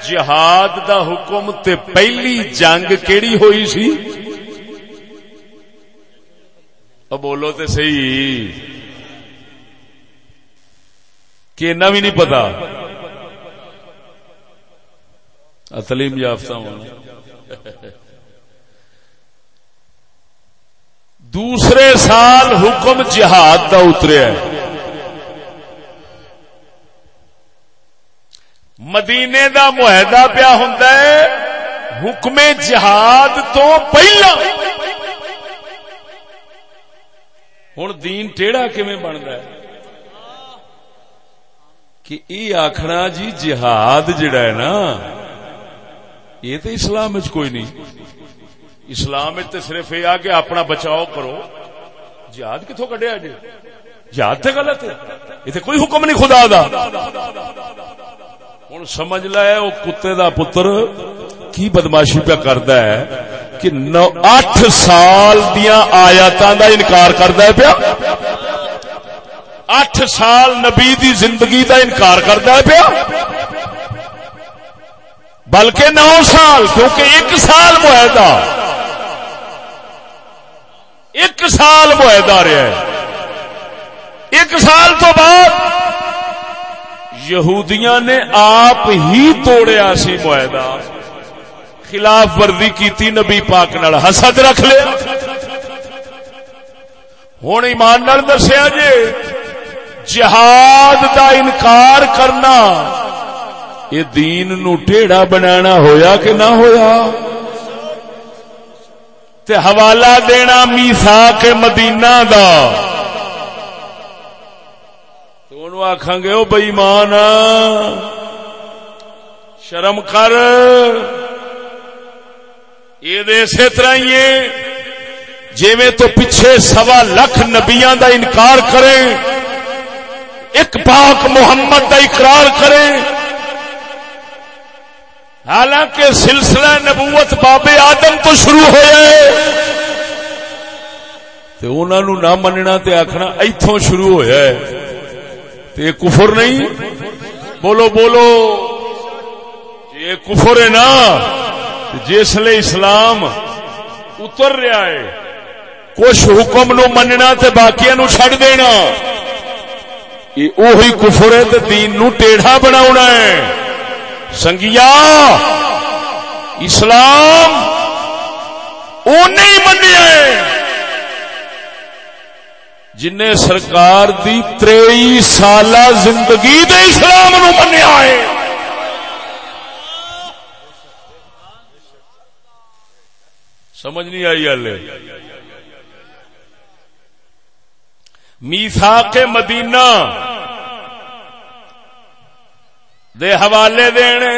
S1: جہاد دا حکم تے پہلی جنگ کیڑی ہوئی سی؟ بولو تے صحیح۔ کہ بھی نہیں پتا۔ تعلیم یافتہ جی، ہونا دوسرے سال حکم جہاد کا اتریا مدینے دا معاہدہ پیا ہوں حکم جہاد تو پہلا۔ ہوں دین ٹیڑھا کیون بنتا ہے؟ کہ یہ آخنا جی جہاد جڑا ہے نا، یہ تو اسلام کوئی نہیں۔ اسلام تو صرف یہ آ اپنا بچاؤ کرو۔ جہاد کتوں کڈیا جی؟ جہاد تو غلط ہے۔ اتنے کوئی حکم نہیں خدا دا۔ ہوں سمجھ لے وہ کتے دا پتر کی بدماشی پہ کرتا ہے کہ نو اٹھ سال دیا آیات دا انکار کرتا ہے پیا۔ اٹھ سال نبی دی زندگی دا انکار کرتا ہے پیا۔ بلکہ نو سال، کیونکہ ایک سال معاہدہ۔ ایک سال معاہدہ رہا ہے۔ ایک سال تو بعد یہودیاں نے آپ ہی توڑیا سی معاہدہ۔ خلاف ورزی کی نبی پاک نال۔ حسد رکھ لے۔ ہوں ایمان نال دسیا جی جہاد دا انکار کرنا، یہ دین نو ٹیڑا بنانا ہویا کہ نہ ہویا؟ تے حوالہ دینا میسا کے مدینہ دا۔ تو آخان گے وہ بئیمان شرم کر۔ یہ اسی طرح جی تو پیچھے سوا لکھ نبیا دا انکار کرے ایک پاک محمد دا اقرار کرے حالانکہ سلسلہ نبوت بابے آدم تو شروع ہوا تو انہوں نہ مننا تے آخنا اتوں شروع ہوا ہے۔ کفر نہیں۔ بولو بولو۔ یہ کفر ہے نا جس لیے اسلام اتر رہا ہے۔ کچھ حکم نو مننا تے باقی نو چڈ دینا۔ یہ کفر ہے تے دین نو ٹیڑھا بنا ہے۔ سنگیا، اسلام وہ نہیں منیا جن سرکار دی تری سال زندگی دے اسلام نو منیا ہے۔ سمجھ نہیں آئی ہل میسا کے مدینہ دے حوالے دینے۔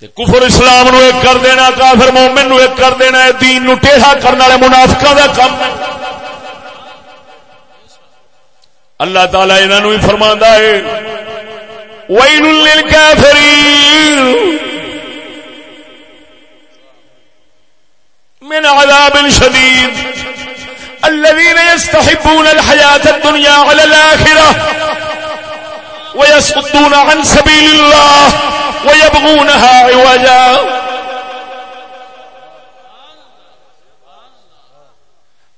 S1: تے کفر اسلام نو ایک کر دینا، کافر مومن نو ایک کر دینا ہے دین نو ٹیڑھا کرنے والے منافقہ دا کام ہے اللہ تعالی انہوں ہی فرما ہے، ویل للکافرین۔ من عذاب شدید۔ الذين يستحبون الحياة الدنيا على الآخرة ويسقطون عن سبيل الله ويبغونها عوجا.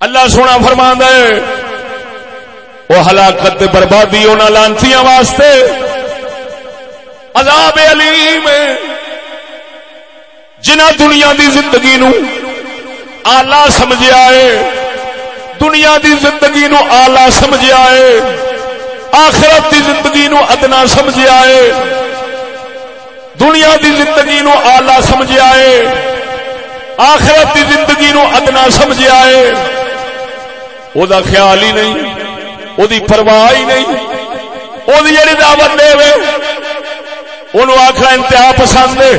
S1: اللہ سونا فرما ہے، وہ ہلاکت بربادی ہونا لانتی واسطے، عذاب علیم جنہ دنیا دی زندگی نو آلہ سمجھا ہے دنیا دی زندگی نو آلہ سمجھا ہے۔ آخرت دی زندگی نو ادنا سمجھا ہے۔ دنیا دی زندگی نو آلہ سمجھا ہے۔ آخرت دی زندگی نو ادنا سمجھا ہے۔ او دا خیال ہی نہیں، او دی پرواہ ہی نہیں۔ او دی جڑی دعوت دے وے، اونوں آکھنا انتہا پسند ہے۔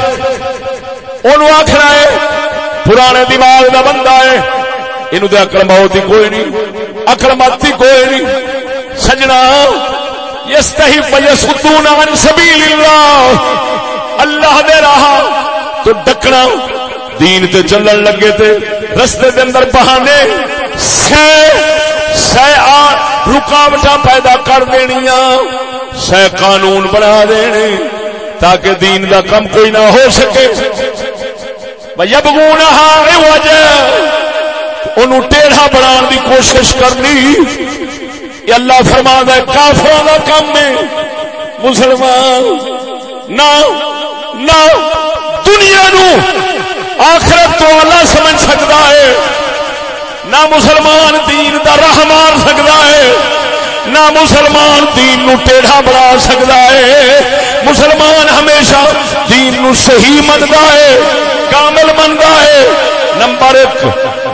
S1: اونوں آکھنا ہے، پرانے دماغ دا بندہ ہے۔ یہ اکل موت ہی کوئی نہیں اکل مت ہی کوئی نہیں سجنا یس ستون عن سبیل اللہ اللہ دے رہا تو ڈکنا دین تے چلن لگے تے رستے دے اندر بہانے سہ سہ رکاوٹ پیدا کر دنیا سہ قانون بنا دینے تاکہ دین دا کم کوئی نہ ہو سکے یبغونہا عوجہ ان ٹیڑھا بنا دی کوشش کرنی۔ یہ اللہ فرما ہے کافر کا کام ہے۔ مسلمان، نہ نہ، دنیا نو آخرت تو اللہ سمجھ سکتا ہے۔ نہ مسلمان دین دا راہ مار سکتا ہے۔ نہ مسلمان دین نو ٹیڑھا بنا سکتا ہے۔ مسلمان ہمیشہ دین نو صحیح منتا ہے، کامل منتا ہے۔ نمبر ایک،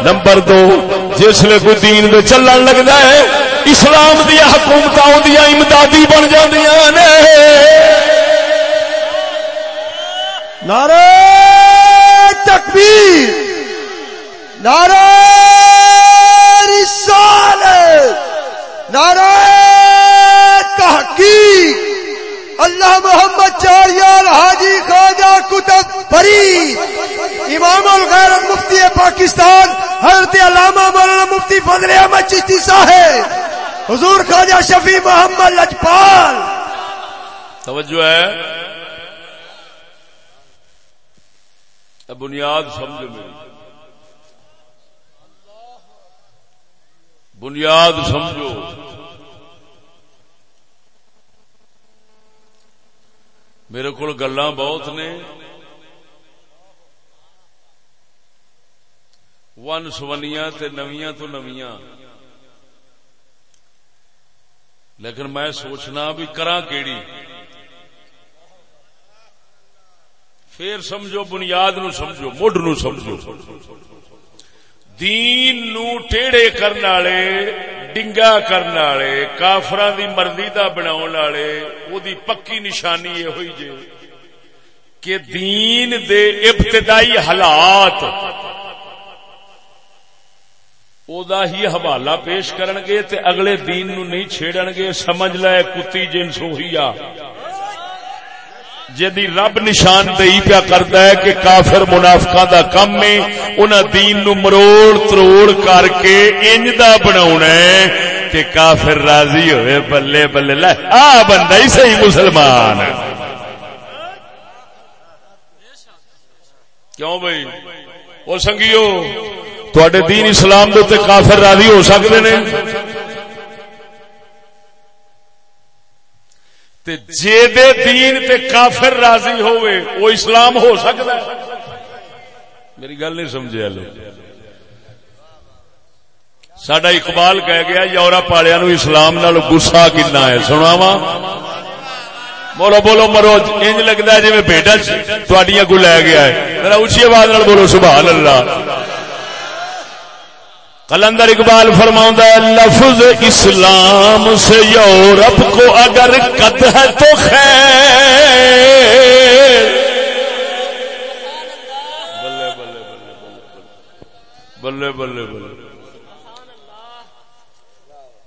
S1: نمبر دو، جس کوئی دین دے چلن لگتا ہے، اسلام دیا حکومت امدادی بن جاندیاں نے۔
S2: نعرہ تکبیر، نعرہ رسالت، نعرہ تحقیق۔ اللہ محمد چار یار حاجی خواجہ کتب فرید، امام الغیرت مفتی پاکستان، حضرت علامہ مولانا مفتی فضل احمد چشتی صاحب، حضور خواجہ شفیع محمد لجپال۔
S1: توجہ ہے۔ بنیاد سمجھو میری۔ بنیاد سمجھو۔ میرے کو گلا بہت نے۔ ون سونیاں تے نویاں تو نویاں۔ لیکن میں سوچنا بھی کرا کیڑی۔ پھر سمجھو، بنیاد نو سمجھو، مڈ نو سمجھو۔ دین نو ٹیڑے کرنے والے ڈنگا کرنے والے کافران دی مرضی دا بناون والے، او دی پکی نشانی یہ ہوئی جے کہ دین دے ابتدائی حالات او دا ہی حوالہ پیش کرن گے تے اگلے دین نو نہیں چھیڑن گے، سمجھ لے کتی جنس ہوئی آ۔ جدی رب نشان دئی پیا کرتا ہے کہ کافر منافقا دا کم ہے، انہاں دین نو مروڑ تروڑ کر کے انج دا بناونا ہے۔ کہ کافر راضی ہوئے، بلے بلے، لے، آ بندہ ہی صحیح مسلمان۔ کیوں بھائی؟ وہ سنگیو تھوڑے دین اسلام دے کافر راضی ہو سکتے ہیں تے جے دے دین تے کافر راضی ہوئے، وہ اسلام ہو سکتا ہے۔ میری گل نہیں سمجھے لوگ سڈا اقبال کہہ گیا، یورپ والے نو اسلام نال گسا کنا ہے۔ سنا وا بولو بولو مرو انج لگتا ہے جی بیٹا تھوڑی کو لے گیا ہے۔ ذرا اچھی آواز بولو، سبحان اللہ۔ کلندر اقبال فرما لفظ اسلام سے یورپ کو اگر قد ہے تو خیر۔ بلے بلے بلے بلے بلے بلے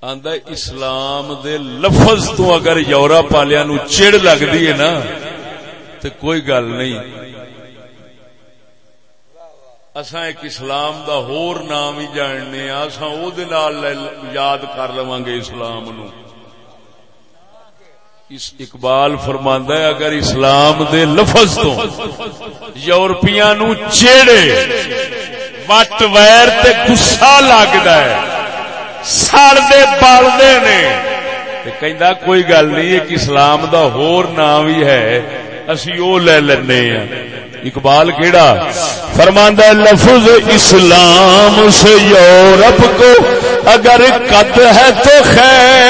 S1: آندا اسلام دے لفظ تو اگر یورپ والیا نو چڑ لگتی ہے نا تو کوئی گل نہیں۔ اساں ایک اسلام دا ہور نام ہی جاننے اساں او دے نال یاد کر لواں گے اسلام نو۔ اس اقبال فرماندا ہے، اگر اسلام دے لفظ تو یورپیاں نو چیڑے، وٹ ویر تے غصہ لگدا ہے، سڑ دے بال دے نے۔ تے کہندا کوئی گل نہیں، ایک اسلام دا ہور نام ہی ہے، اسی او لے لینے ہیں۔ اقبال کیڑا فرماندہ لفظ اسلام سے یورپ کو اگر قد ہے تو خیر۔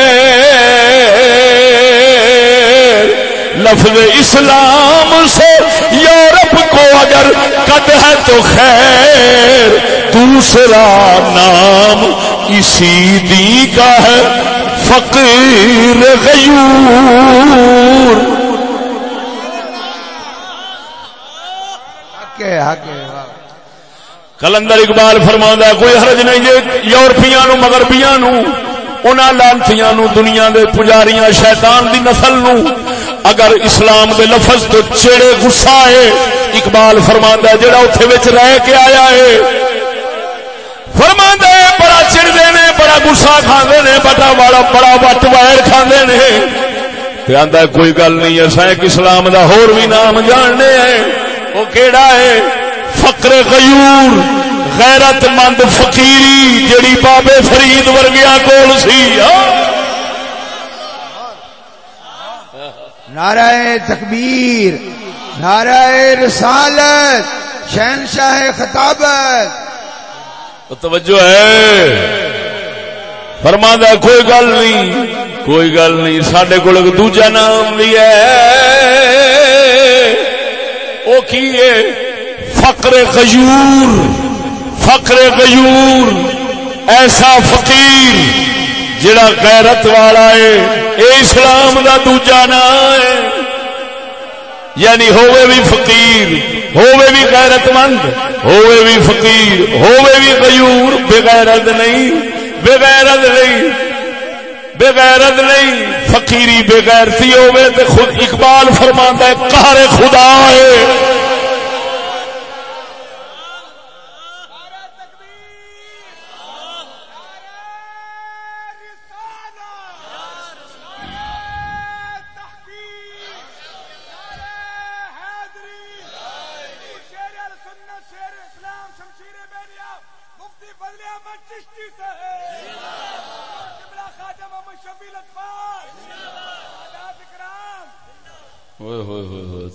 S1: لفظ اسلام سے یورپ کو اگر قد ہے تو خیر۔ دوسرا نام اسی دی کا ہے، فقیر غیور۔ کلندر اقبال فرما کوئی حرج نہیں جی یورپیاں نو مغربیاں نو انہاں لانتیاں نو دنیا دے پجاریاں شیطان دی نسل نو۔ اگر اسلام دے لفظ تو چیڑے غصہ ہے، اقبال فرما جڑا اتنے وچ رہ کے آیا ہے۔ فرما بڑا چڑھتے نے، بڑا گسا کھانے نے، بڑا بڑا بڑا وٹ وائر کھانے نے۔ آدھا کوئی گل نہیں ایسا اسلام دا ہور بھی نام جاننے ہیں۔ وہ کیڑا ہے؟ فقر غیور غیرت مند فقیری جڑی بابے فرید ورگیا کول سی۔
S2: نعرہ تکبیر نعرہ رسالت شہنشاہ خطابت۔
S1: توجہ ہے۔ فرما کوئی گل نہیں کوئی گل نہیں سڈے کو دوجا نام بھی ہے۔ وہ کی ہے؟ فقر غیور فقر غیور۔ ایسا فقیر جڑا غیرت والا ہے، اے اسلام دا دوجا نام ہے۔ یعنی ہوئے بھی فقیر ہوئے بھی غیرت مند ہوئے بھی فقیر ہوئے بھی غیور، بغیرت نہیں بغیرت نہیں بغیرت نہیں۔ فقیری بغیرتی ہوئے تو خود اقبال فرما ہے کار خدا ہے۔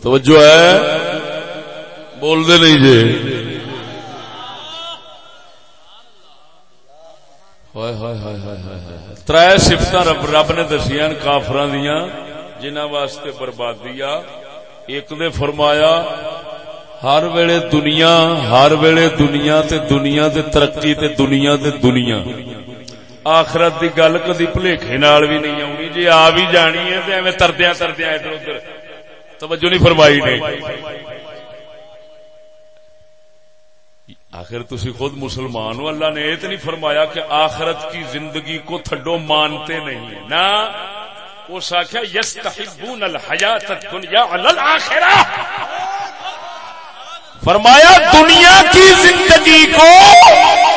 S1: توجہ ہے؟ بول دے نہیں جی۔ تر سفت رب رب نے دسیا کافر دیا جنہ واسطے بربادی آ۔ ایک نے فرمایا، ہر ویلے دنیا، ہر ویلے دنیا تے دنیا تے ترقی تے دنیا تے دنیا۔ آخرت دی گل کدی بھلےکھے نال بھی نہیں آنی جی آ بھی جانی ہے ایویں تردیا تردیا ادھر ادھر۔ توجہ نہیں فرمائی نے۔ آخر تسی خود مسلمان ہو، اللہ نے یہ تو نہیں فرمایا کہ آخرت کی زندگی کو تھڈو مانتے نہیں۔ نہ اس آخیا یس تحبون الحیات الدنیا الآخرہ فرمایا، دنیا کی زندگی کو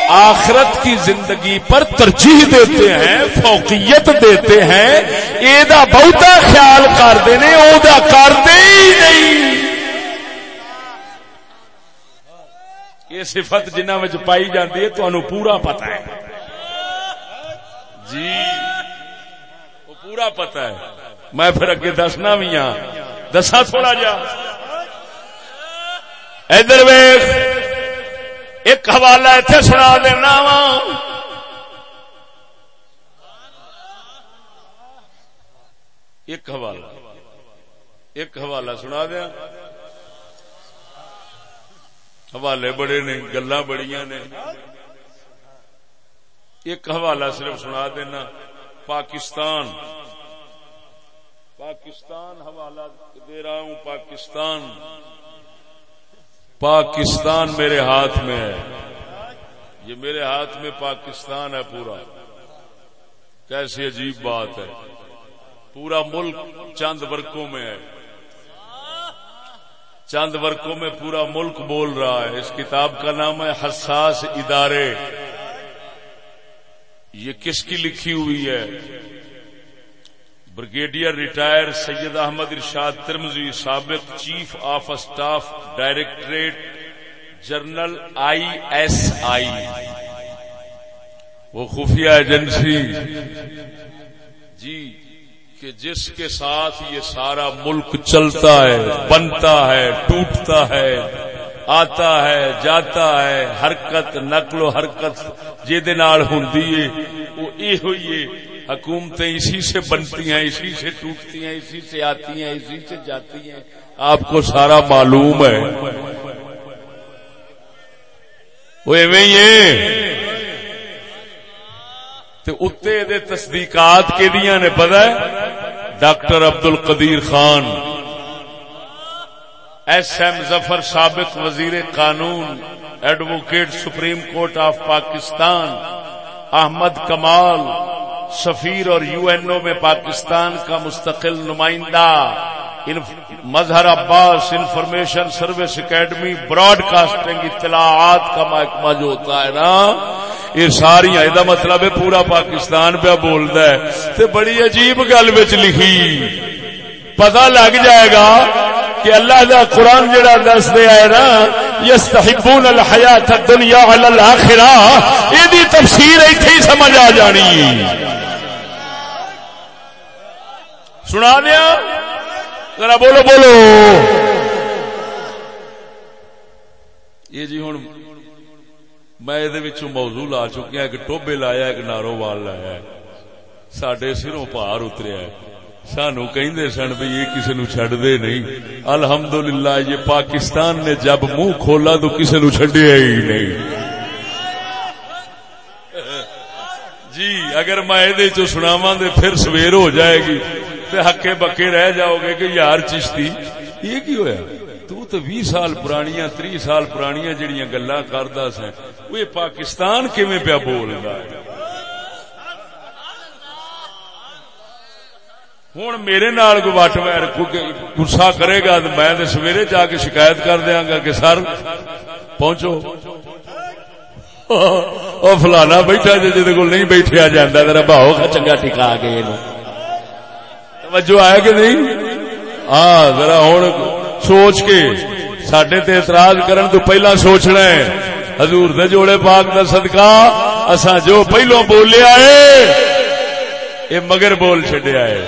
S1: آخرت کی زندگی پر ترجیح دیتے ہیں، فوقیت دیتے ہیں۔ یہ بہتا خیال کرتے نے وہ کرتے ہی نہیں۔ یہ صفت جنہ میں پائی جاتی ہے تو پورا پتا ہے۔ جی وہ پورا پتا ہے۔ میں پھر اگے دسنا بھی ہاں۔ دسا تھوڑا جا۔ ادھر ویخ ایک حوالہ اتنے سنا دینا وا۔ ایک حوالہ۔ ایک حوالہ سنا دیا۔ حوالے بڑے نے گلا بڑی نے۔ ایک حوالہ صرف سنا دینا۔ پاکستان۔ پاکستان حوالہ دے رہا ہوں، پاکستان۔ پاکستان میرے ہاتھ میں ہے۔ یہ میرے ہاتھ میں پاکستان ہے پورا۔ کیسی عجیب بات ہے۔ پورا ملک چند ورکوں میں ہے۔ چند ورکوں میں پورا ملک بول رہا ہے۔ اس کتاب کا نام ہے حساس ادارے۔ یہ کس کی لکھی ہوئی ہے؟ بریگیڈیئر ریٹائر سید احمد ارشاد ترمزی سابق chief of staff directorate general I S I. وہ خفیہ ایجنسی۔ جی کہ جس کے ساتھ یہ سارا ملک چلتا ہے، بنتا ہے، ٹوٹتا ہے، آتا ہے، جاتا ہے، حرکت، نقل و حرکت ہوں وہ یہ ہوئی حکومتیں اسی سے بنتی ہیں، اسی سے ٹوٹتی ہیں، اسی سے آتی ہیں، اسی سے جاتی ہیں۔ آپ کو سارا معلوم ہے۔ وہ اتنے تصدیقات کے نے پتا doctor Abdul Qadeer Khan, S M Zafar سابق وزیر قانون، advocate supreme court of Pakistan, Ahmed Kamal سفیر اور یو این او میں پاکستان کا مستقل نمائندہ Mazhar Abbas information service academy broadcasting اطلاعات کا محکمہ جو ہوتا ہے نا، یہ ساری یہ مطلب ہے پورا پاکستان پہ بولتا ہے۔ بڑی عجیب گل لکھی۔ پتا لگ جائے گا کہ اللہ دا قرآن جڑا دس دیا ہے نا، یستحبون الحیات الدنیا علی الاخرہ، یہ دی تفسیر ایتھے ہی سمجھ آ جانی۔ سنا دیا؟ ذرا بولو بولو۔ یہ جی ہوں میں یہ موضوع لا چکیا، ایک ٹوبے لایا، ایک نارو وال لایا۔ سڈے سروں پار اتریا سانو کہ سن بھی یہ کسی نو چڈ دے نہیں۔ الحمدللہ، یہ پاکستان نے جب منہ کھولا تو کسی نو چڈیا ہی نہیں۔ جی اگر میں یہ سناوا پھر سویر ہو جائے گی۔ ہکے بکے رہ جاؤ گے کہ یار چشتی، یہ کی ہوا تو تو بھی سال پرانیاں، تری سال پرانیاں جڑیاں گلا کردا سا وہ پاکستان کیویں پیا بول رہا ہے؟ ہوں میرے نال کو وٹ ویر گسا کرے گا تو میں سویرے جا کے شکایت کر دیا گا کہ سر، پہنچو۔ فلانا بیٹھا جی جی کو نہیں بیٹھا جانا تیرا بھاؤ چنگا ٹکا کے توجہ آیا کہ نہیں؟ ہاں ذرا ہوں سوچ کے۔ سڈے تے اعتراض کرن تو پہلا سوچنا ہے۔ حضور دے جوڑے پاک دا صدقہ اسا جو پہلو بولیا ہے یہ مگر بول چڈیا ہے۔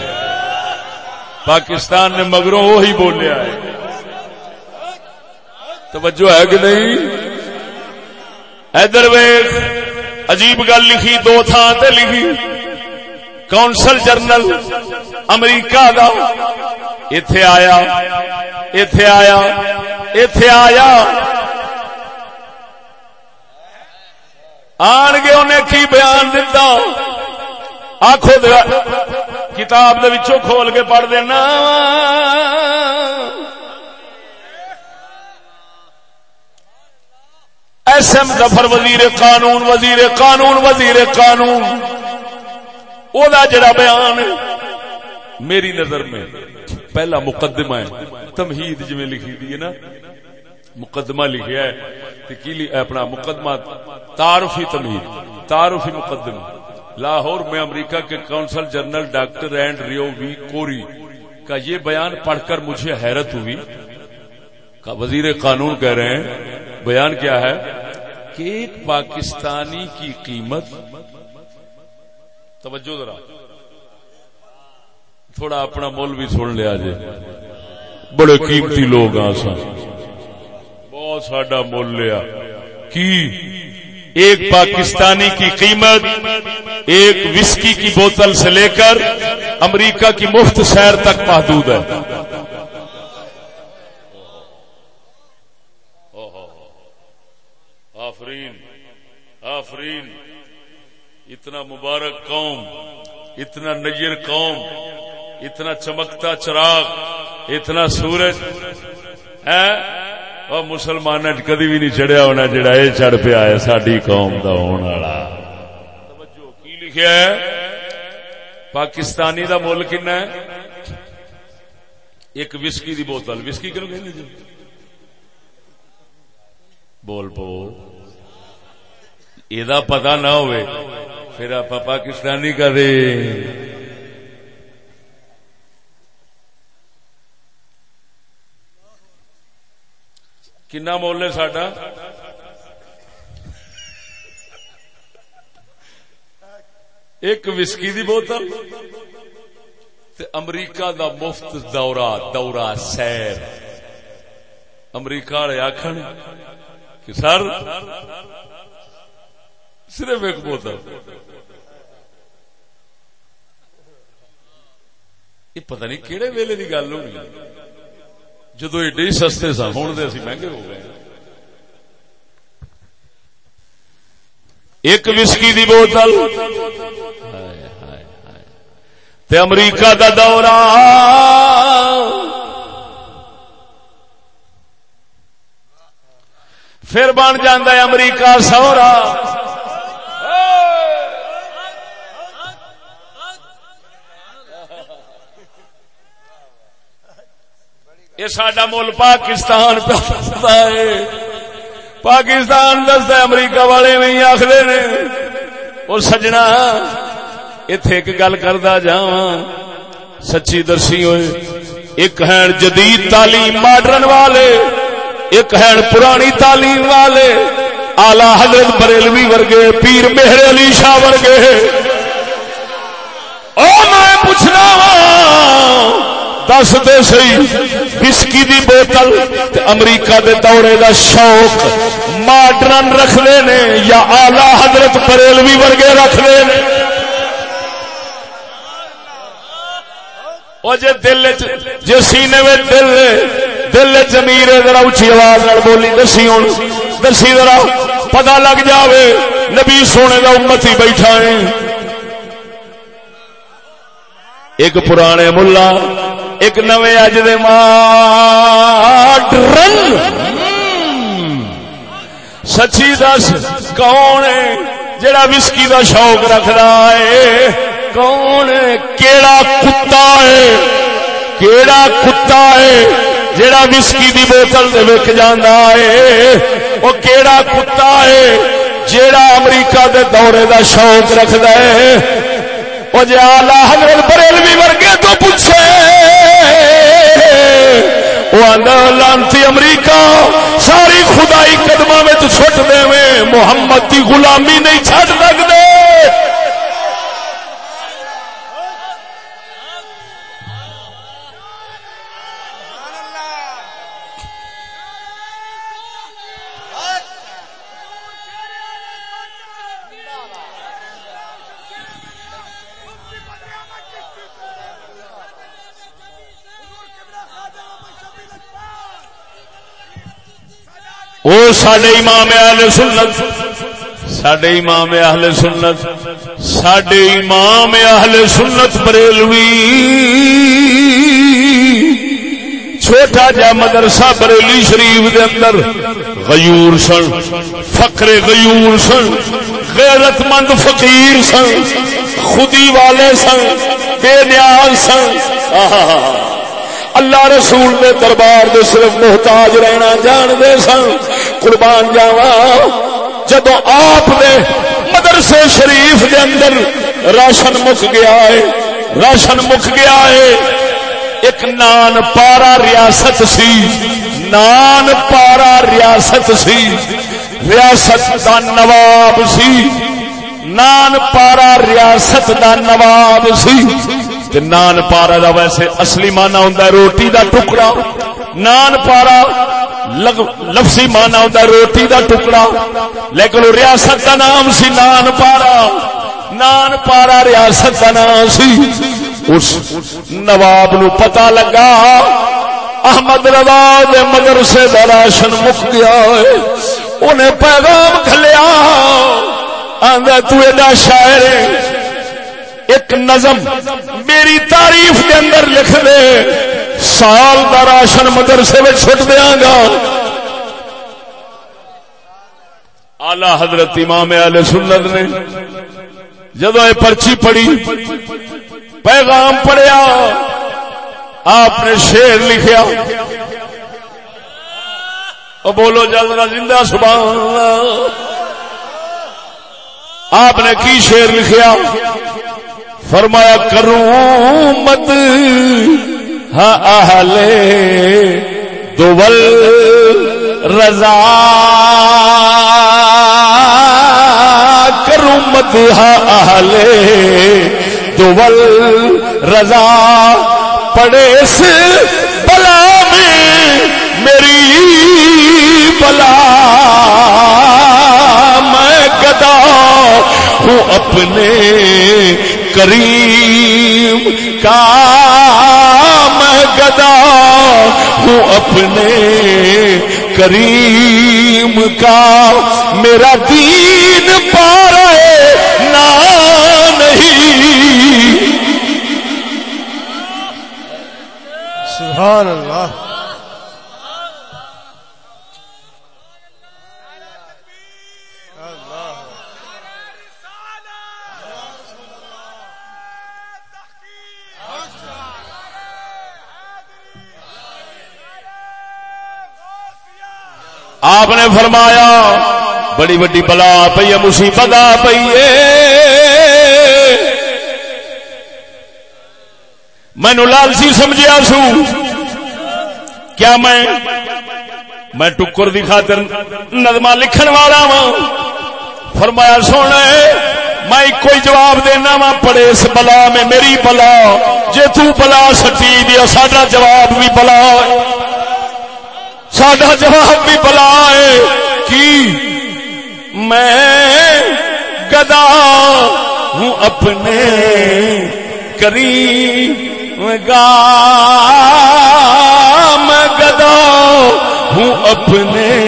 S1: پاکستان نے مگروں وہی بولیا ہے۔ توجہ ہے کہ نہیں؟ ادھر ویخ عجیب گل لکھی، دو تھان تے لکھی۔ کونسل جنرل امریکہ دا اتے آیا اتے آیا اتے آیا۔ آن کے انہیں کی بیان دیتا آخو کتاب دے کھول کے پڑھ دینا۔ ایس ایم ظفر وزیر قانون وزیر قانون وزیر قانون۔ او دا جڑا بیان میری نظر میں پہلا مقدمہ ہے۔ تمہید جی لکھی دی ہے نا، مقدمہ لکھیا ہے اپنا مقدمہ، تعارفی تمہید، تعارفی مقدمہ۔ لاہور میں امریکہ کے consul general doctor Andrew V Cory کا یہ بیان پڑھ کر مجھے حیرت ہوئی۔ کا وزیر قانون کہہ رہے ہیں، بیان کیا ہے؟ کہ ایک پاکستانی کی قیمت توجہ ذرا۔ تھوڑا اپنا مول بھی سن لیا جائے بڑے قیمتی لوگ بہت ساڈا مول لیا۔ کی؟ ایک پاکستانی کی قیمت، ایک وسکی کی بوتل سے لے کر امریکہ کی مفت سیر تک محدود ہے۔ آفرین آفرین۔ اتنا مبارک قوم، اتنا نیر قوم، اتنا چمکتا چراغ، اتنا سورج ہے اور مسلمان کدی بھی نہیں چڑھیا ہونا جڑا یہ چڑھ پیا ہے ساری قوم کا ہونے والا۔ کی لکھا ہے؟ پاکستانی دا مل کن ہے؟ ایک وسکی دی بوتل۔ وسکی کیوں کہ جی؟ بول پو۔ یہ پتا نہ ہوئے۔ پھر آپ پاکستانی کا دے۔ کنا مول ہے ساڈا؟ ایک وسکی دی بوتل تے امریکہ دا مفت دورہ دورہ سیر۔ امریکہ والے آخر کہ سر، صرف ایک بوتل۔ یہ پتہ نہیں کہڑے ویلے کی گل ہوگی جدو ایڈے سستے سن، ہوں اسی مہنگے ہو گئے۔ ایک وسکی دی بوتل۔ تے امریکہ دا دورہ۔ پھر بن جاندہ ہے امریکہ سورا یہ سڈا مل پاکستان ہے۔ پاکستان دستا امریکہ والے نہیں آخر نے اور سجنا اتے ایک گل کرتا جا سچی درسی ہوئے ایک ہے جدید تعلیم ماڈرن والے، ایک ہے پرانی تعلیم والے۔ آلہ حضرت بریلوی ورگے، پیر مہر علی شاہ ورگے۔ او میں پوچھنا وا دس دے سی، بسکی دی بوتل تے امریکہ دے دورے دا شوق۔ ماڈرن رکھ لے نے یا آلہ حضرت بریلوی ورگے رکھ لے نے؟ او جے دل جے سینے میں دل دل جمیر ذرا اچھی آواز نال بولی، دسی ہوں دسی ذرا پتہ لگ جاوے، نبی سونے دا امتی بیٹھا ہے۔ ایک پرانے ملا ایک نو اج دے ماڈرن۔ سچی دس، کون ہے جڑا وسکی دا شوق رکھدا ہے؟ کون کیڑا کتا ہے؟ کیڑا کتا ہے جیڑا وسکی دی بوتل دے وک جانا ہے؟ وہ کیڑا کتا ہے جیڑا امریکہ دے دورے دا شوق رکھدا ہے؟ وہ جی آلہ حضرت بریلوی ورگے تو پوچھے۔ لانتی امریکہ ساری خدائی قدم میں چھٹ دے محمد کی غلامی نہیں چھٹ سکتے وہ سڈے امام اہل سنت سڈے امام اہل سنت سڈے امام اہل سنت بریلوی، چھوٹا جا مدرسہ بریلی شریف دے اندر غیور سن فقر غیور سن غیرت مند فقیر سن، خودی والے سن، بے نیاز سن۔ آہا۔ اللہ رسول دے دربار دے صرف محتاج رہنا جان دے سن، قربان جاوا جدو آپ دے مدرسے شریف دے اندر راشن مک گیا ہے، راشن مک گیا ہے۔ ایک نان پارا ریاست سی، نان پارا ریاست سی۔ ریاست دا نواب سی، نان پارا ریاست دا نواب سی۔ تے نان پارا دا ویسے اصلی مانا ہوں روٹی دا ٹکڑا۔ نان پارا لفظی مانا ہوں روٹی دا ٹکڑا۔ لیکن ریاست کا نام سی نان پارا۔ نان پارا ریاست کا نام سی۔ اس نواب نو پتا لگا۔ احمد رضا دے مدرسے دا راشن مک گیا ہے۔ انہیں پیغام کھلیا آندا تو ایڈا شاعر ہے۔ ایک نظم میری تعریف کے اندر لکھ دے، سال کا راشن مدرسے میں چھٹ دیا گا۔ آلہ حضرت امام علیہ سنت نے جب یہ پرچی پڑی پیغام پڑیا آپ نے شیر لکھیا۔ بولو جلد زندہ سبحان آپ نے کی شیر لکھیا؟ فرمایا کروں مت اہل دول رضا۔ کروں مت اہل دول رضا۔ پڑے سے بلا میں میری بلا۔ میں گدا ہوں اپنے کریم کا میں گدا ہوں اپنے کریم کا۔ میرا دین پا رہے نہ نہیں۔
S2: سبحان اللہ۔
S1: آپ نے فرمایا، بڑی بڑی بلا پی مصیبت آ پی مینو لالسی سمجھا سو کیا میں میں ٹکر کی خاطر نظم لکھن والا وا فرمایا سونا میں کوئی جواب دینا وا پڑے اس بلا میں میری بلا۔ جے تو بلا سٹی دیا، ساڈا جواب بھی بلا۔ سڈا جواب بھی بلا ہے کی میں گدا ہوں اپنے کری گا۔ میں گدا ہوں اپنے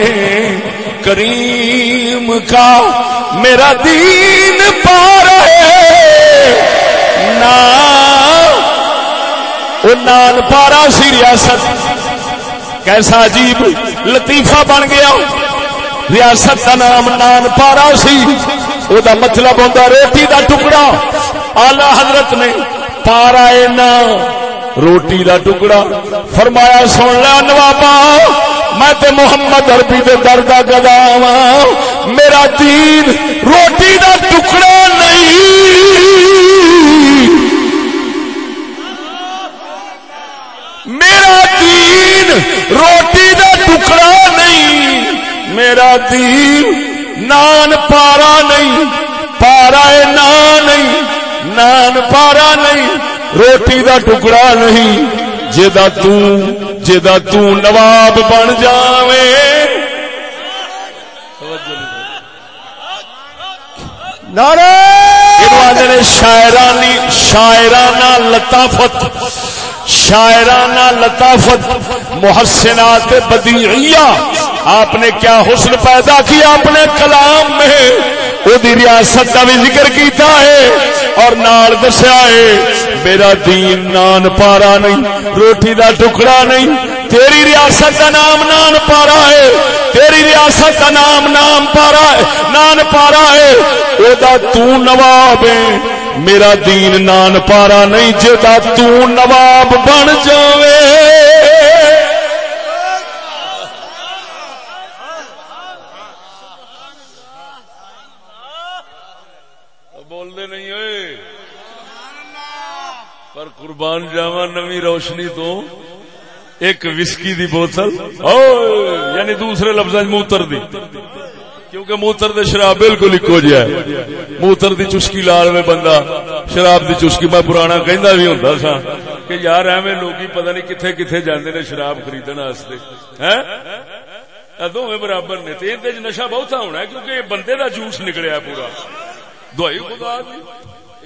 S1: کریم کا۔ میرا دین پا رہے۔ نان پارا سی ریاست۔ کیسا عجیب لطیفہ بن گیا۔ ریاست کا نام نان پارا سی۔ وہ مطلب ہوتا روٹی کا ٹکڑا۔ آلہ حضرت نے پارا نا روٹی دا ٹکڑا۔ فرمایا، سن لیا نوابا، میں تے محمد اربی دے درد گدا میرا دین روٹی دا ٹکڑا۔ روٹی دا ٹکڑا نہیں۔ میرا دین نان پارا نہیں۔ پارا نان نہیں۔ نان پارا نہیں۔ روٹی دا ٹکڑا نہیں۔ جا نواب بن جاوے۔ نعرہ! شاعرانی، شاعرانہ لطافت۔ شاعرانہ لطافت، محسنات بدیعیہ، آپ نے کیا حسن پیدا کیا اپنے کلام میں؟ وہ ریاست کا بھی ذکر کیتا ہے اور نال دسیا ہے، میرا دین نان پارا نہیں، روٹی دا ٹکڑا نہیں، تیری ریاست کا نام نان پارا ہے، تیری ریاست کا نام نام پارا ہے، نان پارا ہے وہ تو نواب ہے میرا دین نان پارا نہیں جا نواب بن جاوے۔ بولتے نہیں ہوئے۔ پر قربان جاوا نوی روشنی تو ایک وسکی دی بوتل۔ یعنی دوسرے لفظ موتر دی۔ کیونکہ موتر دے شراب بالکل ایک جہا جی ہے۔ موتر دی چسکی لال میں بندہ، شراب دی چسکی میں پرانا کہندا بھی ہوندا سا کہ یار ایویں لوگ پتہ نہیں کتنے کتنے جاندے نے شراب خریدنے واسطے۔ ہیں؟ دونوں برابر نے۔ تے اندے نشہ بہت ہونا ہے کیونکہ یہ بندے دا جوس نکلیا پورا۔ دوائی خدا دی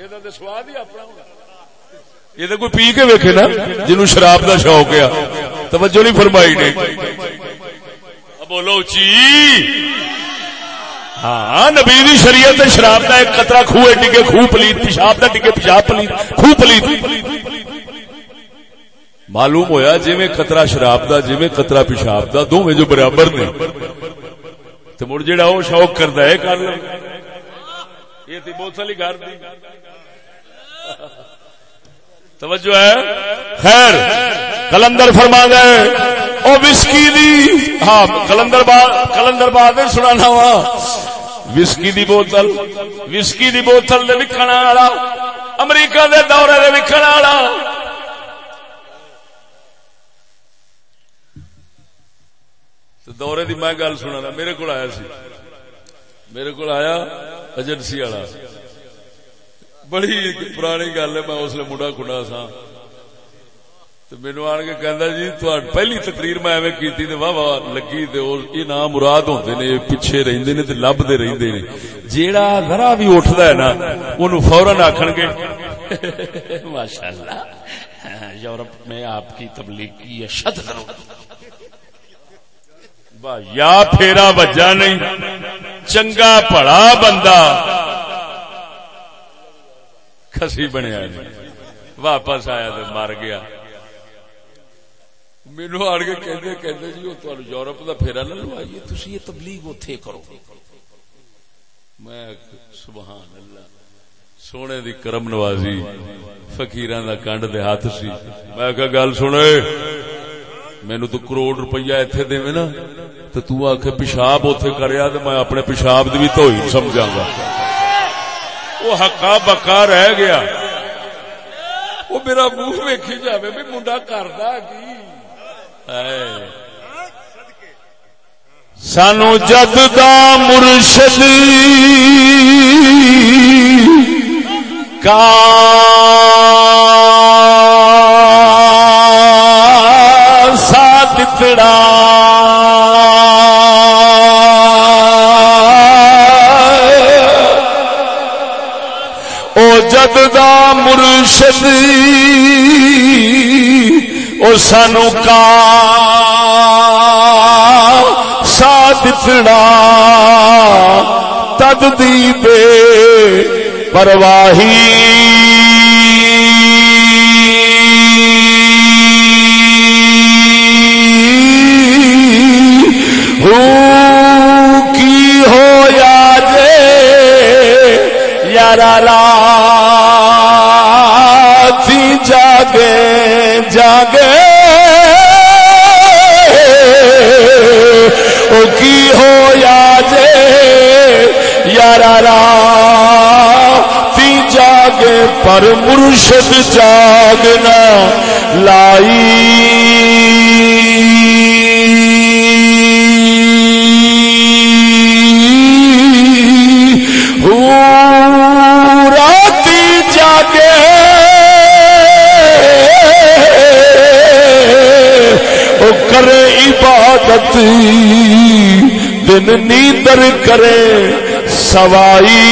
S1: یہ تے سواد ہی اپنا ہونا۔ یہ تو کوئی پی کے ویکھے نا جنوں شراب دا شوق ہے۔ توجہ نہیں فرمائی نے۔ بولو چی؟ ہاں نبی شریعت شراب کا ایک قطرہ خوہ ڈگے خوہ پلیت پیشاب کا ڈگے، پیشاب پلیت خوہ پلیت معلوم ہویا جی میں قطرہ شراب دا جی میں قطرہ پیشاب دا دو میں جو برابر نے۔ تو مڑ جڑا وہ شوق کرتا ہے، کر لو یہ تھی بوتل ہی کر دی۔ توجہ ہے۔ خیر، کلندر فرما گئے او وسکی دی۔ ہاں کلندر باد کلندر باد سنانا وا۔ وسکی دی بوتل، وسکی دی بوتل دے وکن والا، امریکہ دے دورے دے وکن والا۔ دورے دی میں گل سنا میرے کو آیا سی۔ میرے کو آیا ایجنسی والا۔ بڑی پرانی گل ہے، میں اس لیے منڈا کھڑا سا مینو آن کے کہندا جی پہلی تقریر میں ایویں کیتی تے واہ واہ لگی تے یہ نام مراد ہوندے نے پیچھے رہندے نے تے لبدے رہندے نے۔ جیڑا ذرا بھی اٹھدا ہے نا اونوں فورن آکھن گے۔ ماشاءاللہ۔ یورپ میں آپ کی تبلیغ کی اشد یا پھیرا وجہ نہیں چنگا پڑا بندہ۔ کسی بنیا واپس آیا تو مر گیا۔ مینو آڑ کے کہندے کہندے جی وہ تہاڈو یورپ دا پھیرا نہ لوائیے، تسی یہ تبلیغ اوتھے کرو۔ میں سبحان اللہ، سونے دی کرم نوازی، فقیراں دا کنڈ دے ہاتھ سی۔ میں کہا گل سنے مینو تو کروڑ روپیہ ایتھے دے نا، تے تو آکھے، پیشاب اوتھے کریا تے میں اپنے پیشاب دی بھی توہین سمجھاں گا۔ وہ حقا بقا رہ گیا۔ وہ میرا منہ ویکھی جاوے، بھی منڈا کردا کی سانو جگ دا مرشد کا ساتھ تڑا او جد دا مرشد او سانو کا ساتھ چڑا تد دی بے پرواہی کی ہو یا جے یار را جاگے۔ جاگے۔ او کی ہو یا جے یار تی جاگے پر مرشد جاگنا۔ لائی عبادت دن نیندر کرے سوائی۔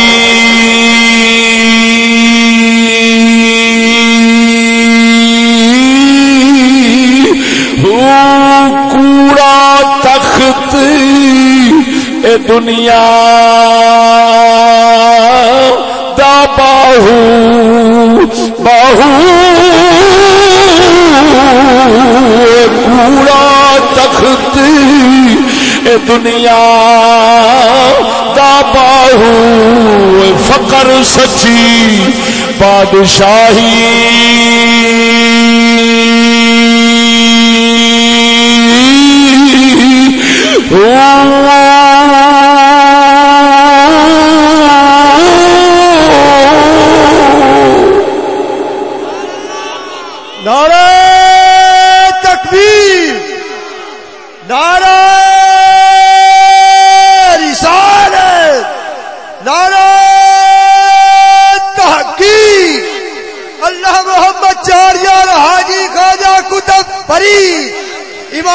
S1: کوڑا تخت اے دنیا۔ دا باہو باہو۔ کوڑا اے دنیا دا باہو فقر سچی بادشاہی۔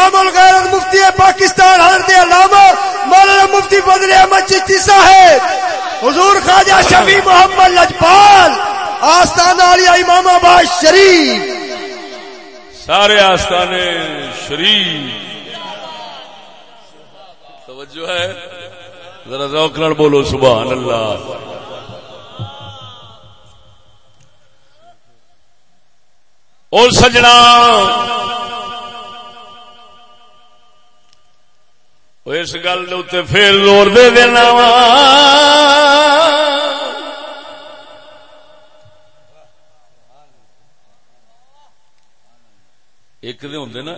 S2: امام الغیرت مفتی پاکستان حضرت علامہ مولانا مفتی بدر احمد چشتی صاحب، حضور خواجہ شفیع محمد لجپال آستان علیہ امام آباد شریف۔
S1: سارے آستانے شریف۔ توجہ ہے؟ ذرا ذوق بولو، سبحان اللہ۔ اور سجنا۔ اس گل پھر زور دے دینا وا ایک دے ہوں نا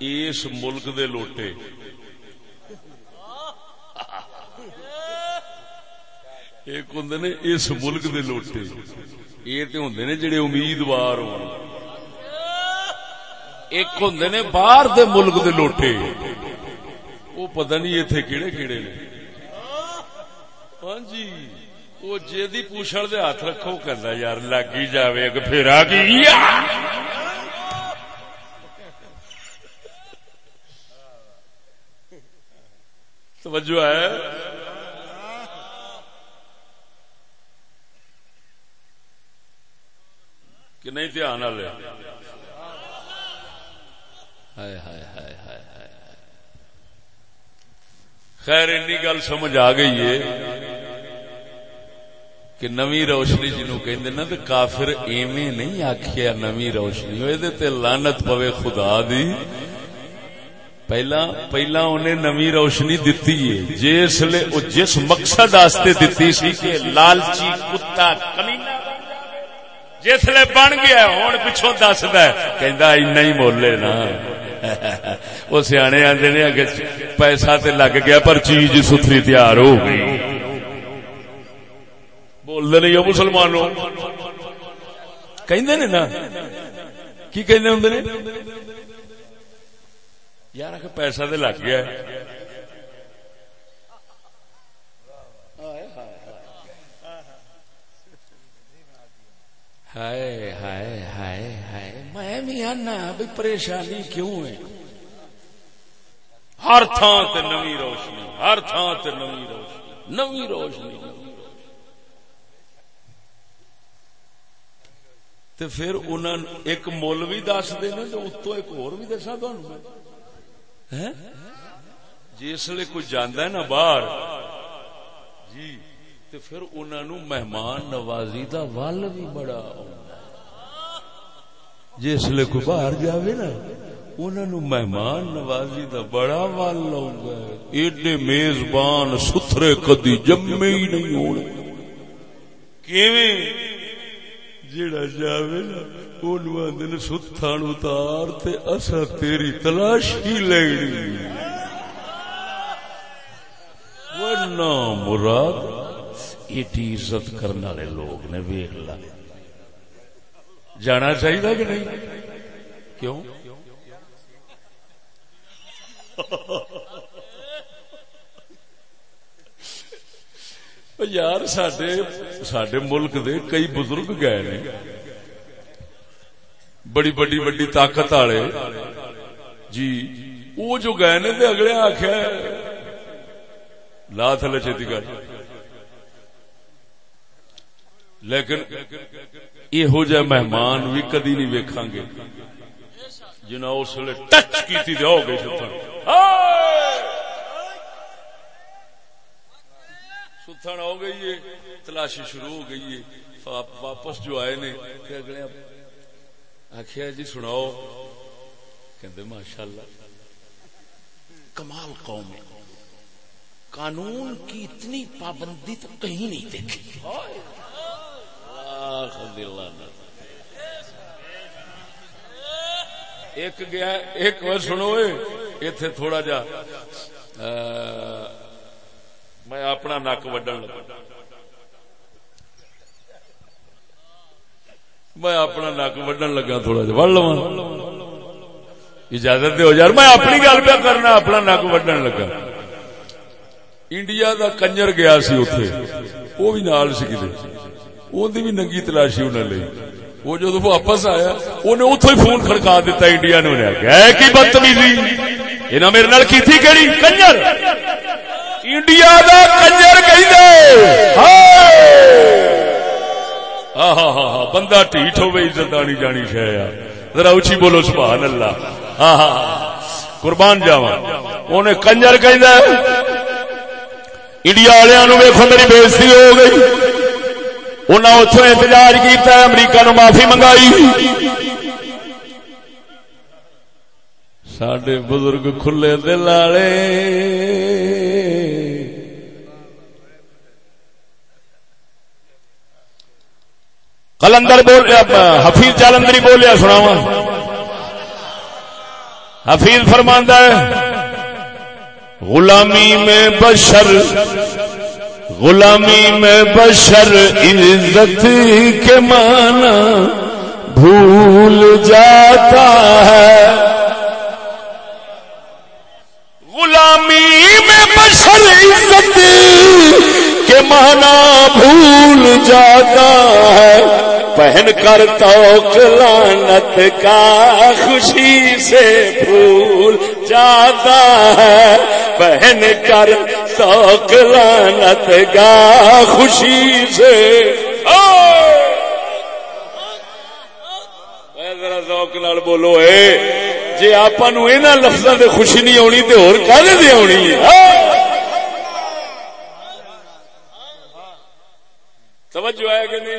S1: اس ملک دے لوٹے ایک ہوں نے اس ملک دے لوٹے یہ تو ہوں نے جڑے امیدوار ہو ایک ہوں نے باہر دے ملک دے لوٹے وہ پتہ نہیں اتنے کہڑے کہڑے نے۔ ہاں جی وہ جی پوچھڑ دے ہاتھ رکھو کرنا یار لگ ہی جائے پھر آ گئی۔ توجہ ہے؟ کہ نہیں دھیان والے؟ ہائے ہائے ہائے ہائے۔ خیر ای گل سمجھ آ گئی ہے کہ نوی روشنی جنو کہ نا تو کافر ایویں نہیں آخیا نوی روشنی یہ لانت پوے خدا دی۔ پہلا پہلا انہیں نوی روشنی دتی ہے۔ جس لے او جس مقصد آستے دتی سی کہ لالچی، کتا کمینا جس لے بن گیا ہوں پچھوں دس دہ ہی بولے نا۔ وہ سیانے آدھے نے اگر پیسہ تے لگ گیا پر چیز ستری تیار ہو گئی۔ بول نہیں ہو مسلمانوں۔ کہ نا؟ کی کہ ہوں نے؟ یار پیسہ تے لگ گیا۔ ہائے ہائے ہائے ہائے۔ میں بھی آنا بھی پریشانی کیوں ہے؟ ہر تھان تے نوی روشنی، ہر تھان تے نوی روشنی نوی روشنی۔ تے پھر انہوں ایک مول بھی دس دے تو اتو ایک اور بھی دسا تانوں تھی جس لیے کوئی جانا ہے نا باہر۔ جی تے پھر انہوں مہمان نوازی دا ول بھی بڑا جس لے کوئی باہر جاوے نا انہوں مہمان نوازی دا بڑا ول آؤں ایڈے میزبان ستھرے کدی جمے ہی نہیں ہونے کیویں؟ جڑا جاوے نا انہوں اونوں ستھان اتار تے اسا تیری تلاشی لینی۔ ورنہ مراد ایٹی عزت کرنے والے لوگ نے ویخ لا جانا چاہیے کہ نہیں؟ کیوں؟ یار سڈے ملک دے کئی بزرگ گئے نے۔ بڑی بڑی بڑی طاقت والے۔ جی وہ جو گئے نے اگلے آخیا لا تھلے چیتی کر لیکن یہو جہ مہمان بھی کدی نہیں ویکھاں گے جنہ اس ویلے ٹچ کی ہو گئی ستھن ہو گئی ہے تلاشی شروع ہو گئی ہے واپس جو آئے نے اگلے آخیا جی سناؤ کہ ماشاء اللہ کمال قوم قانون کی اتنی پابندی تو کہیں نہیں دیکھی ایک گیا ایک سنو اتے تھوڑا جا۔ میں اپنا نک وڈن لگا۔ میں اپنا نک وڈن لگا تھوڑا جا۔ وڑ لوا اجازت دو یار، میں اپنی گل پہ کرنا، اپنا نک وڈن لگا۔ انڈیا دا کنجر گیا سی اتے وہ بھی نال سی کتنے بھی ننگی تلاشی انہیں لی وہ جدو واپس آیا انہیں اتو ہی فون کھڑکا دیتا انڈیا نے انہیں کہ کی بدتمیزی انہیں میرے نال کی تھی کہڑی کنجر انڈیا دا کنجر ہاں ہاں ہاں ہاں بندہ ٹھیٹ ہو عزت آنی جانی شہ ذرا اچھی بولو سبحان اللہ ہاں ہاں قربان جاوا انہیں کنجر کہ انڈیا والوں ویخو میری بےزتی ہو گئی انہیں اتوں احتجاج کیا امریکہ نو معافی منگائی۔ سڈے بزرگ کھلے دل والے کلندر بول حفیظ جالندری بولیا سناوا حفیظ فرماندہ ہے، غلامی میں بشر غلامی میں بشر عزت کے مانا بھول جاتا ہے۔ غلامی میں بشر عزت کے مانا بھول جاتا ہے۔ پہن کر تو لانت کا خوشی سے پھول جاتا ہے۔ پہن کر تو لانت کا خوشی سے۔ ذرا ذوق نال بولو اے۔ جی آپ لفظوں سے خوشی نہیں آنی تو ہونے آنی؟ توجہ ہے کہ نہیں؟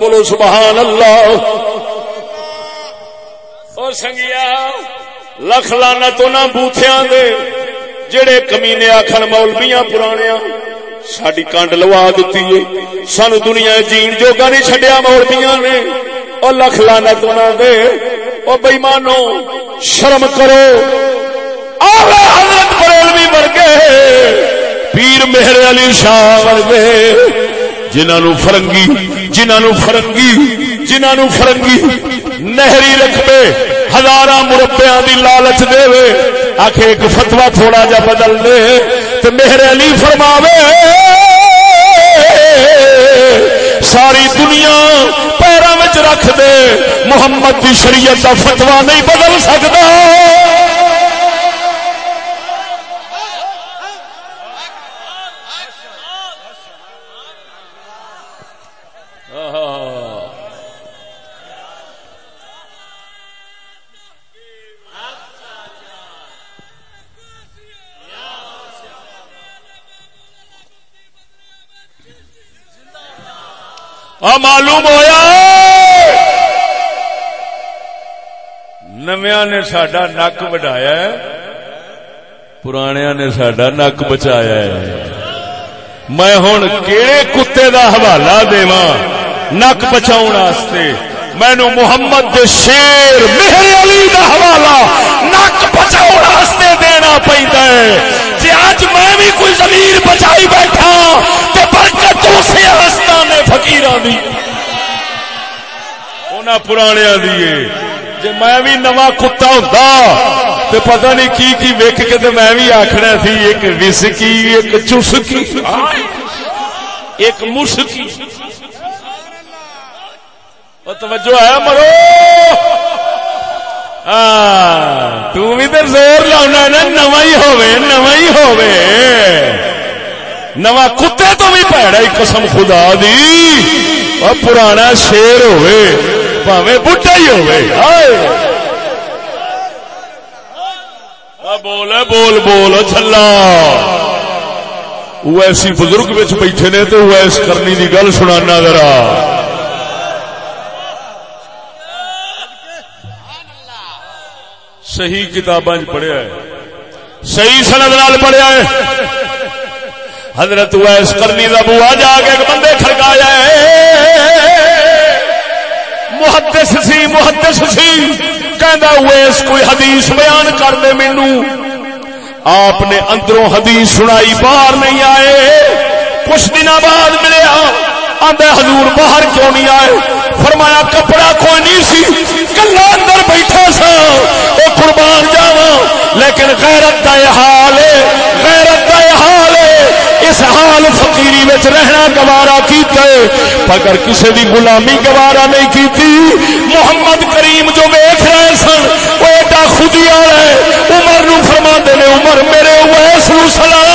S1: بولو، سبحان اللہ۔ اور سنگیا، لکھ لانا تو نہ بوتیا دے، جڑے کمینے آخر مولبیاں پرانیا ساری کنڈ لوا دیتی ہے۔ سانو دنیا جین جوگا نہیں چڈیا مولبیاں نے۔ اور لکھ لانا تو نہ دے۔ اور بئی مانو شرم کرو۔ حضرت بریلوی ورگے پیر مہر علی شاہ ورگے جنہوں فرنگی جنہوں فرنگی جنہوں فرنگی نہری رکھے ہزار مربیا کی لالچ دے آخ ایک فتوا تھوڑا جا بدل دے تو میرے علی فرماوے، ساری دنیا پیروں رکھ دے، محمد کی شریعت کا فتوا نہیں بدل سکتا معلوم ہوا نمیا نے سڈا نک وڈایا پرانیا نے سڈا نک بچایا میں ہوں کہڑے کتے دا حوالہ دوا نک بچاؤ مینو محمد دے شیر مہر علی دا حوالہ نک بچاؤ دینا پہنتا ہے۔ جی اج میں بھی کوئی زمین بچائی بیٹھا تو برکت اسے آستانے فقیران دی۔ انہاں پرانے دیے جی میں بھی نواں کتا ہوں تو پتہ نہیں کی کی ویک کے تو میں بھی آخنا سی، ایک وسکی، ایک چسکی۔ ایک مسکی توجہ ہے مرو۔ ہاں، تو بھی تو زور لاؤنا نا نو ہی ہوے نو ہی ہوے نواں کتے تو بھی پیڑا ہی قسم خدا دی۔ اور پرانا شیر ہوئے پاوے بڈا ہی ہوئے۔ ہاں، بول بول بول چلا وہ ایسی بزرگ بیٹھے نے تو وہ اس کرنی کی گل سنانا ذرا۔ صحیح کتاباں پڑھیا ہے۔ صحیح سند نال پڑھیا ہے۔ حضرت ویس کرنی کا بوا جا کے ایک بندے کھڑکایا محدث سی محدث سی۔ کہندا ویس کوئی حدیث بیان کر دے مینو آپ نے اندروں حدیث سنائی، باہر نہیں آئے۔ کچھ دن بعد ملیا ہاں۔ آدھے حضور باہر کیوں نہیں آئے؟ فرمایا، کپڑا کوئی نہیں سی۔ کلا اندر بیٹھا سا۔ وہ قربان جاوا لیکن غیرت کا حال ہے، غیرت کا حال ہے۔ اس حال فقیری وچ رہنا گوارا کیتا ہے اگر کسی بھی غلامی گوارا نہیں کی محمد کریم جو ویکھ رہے سن، وہ ایڈا خودی والا ہے۔ عمر نو فرما دے عمر میرے ویس نو سلام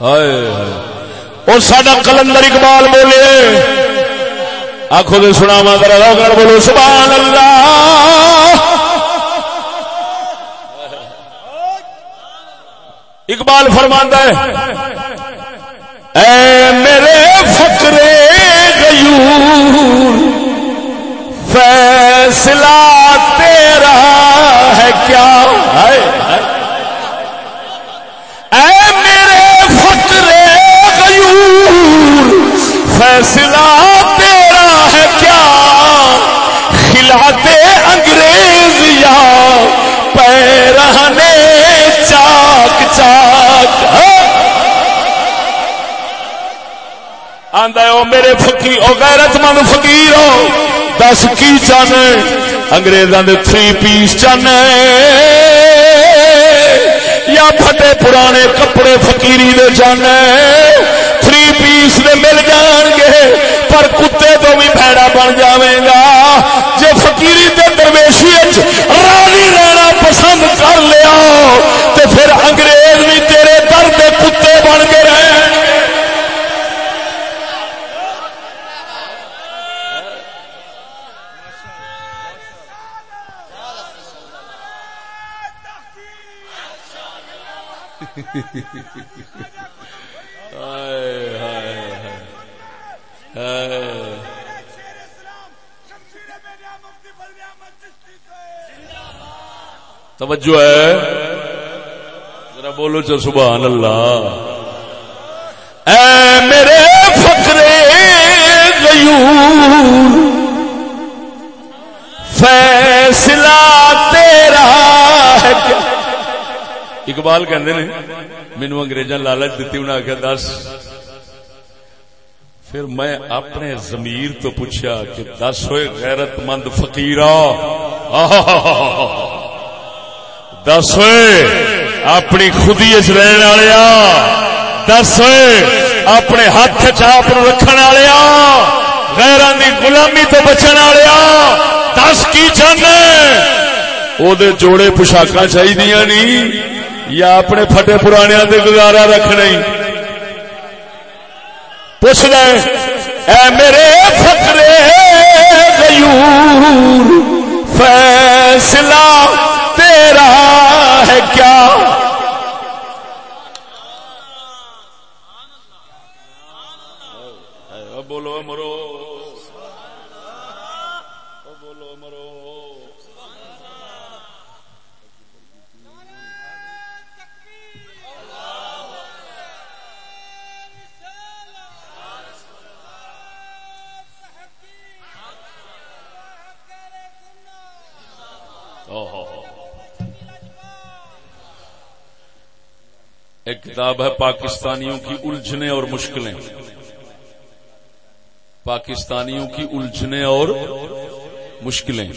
S1: اور سڈا کلندر اقبال بولے آخو دے سنا وا بولو سبحان اللہ اقبال فرماندہ ہے، اے میرے فکرے گیور فیصلہ تیرا ہے کیا؟ ہے فیصلہ تیرا ہے کیا؟ خلاتے انگریز یا پیرہنے چاک چاک؟ آدھا او میرے فقی، او غیرت مند فقیر ہو دس کی چن؟ انگریزاں دے تھری پیس چن۔ یا پھٹے پرانے کپڑے فقیری دے چن۔ تھری پیس دے مل جان گے پر کتے تو بھی بھڑا بن جاوے گا۔ جے فقیری تے درویشی راضی رہنا پسند کر لیا تو پھر انگریز بھی تیرے در دے کتے بن کے رہے۔ توجہ ہے؟ ذرا بولو چل سبحان اللہ۔ اے میرے فکرے غیور، فیصلہ تیرا ہے۔ کیا اقبال کہندے نے مینو انگریزاں لالچ دیتی انہیں آخیا دس۔ پھر میں اپنے ضمیر تو پوچھا کہ دس ہوئے غیرت مند فقیرہ دس اپنی خودی رہن والیا دس اپنے ہاتھ چاپ رکھنے والیا غیران دی غلامی تو بچن والیا دس کی چاہنا وہ جوڑے پوشاک چاہیے نہیں یا اپنے پھٹے پرانے دے گزارا رکھنے پوچھ لے، اے میرے فکرے غیور، فیصلہ تیرا ہے کیا؟ ایک کتاب ہے پاکستانیوں کی الجھنے اور مشکلیں۔ پاکستانیوں کی الجھنے اور مشکلیں۔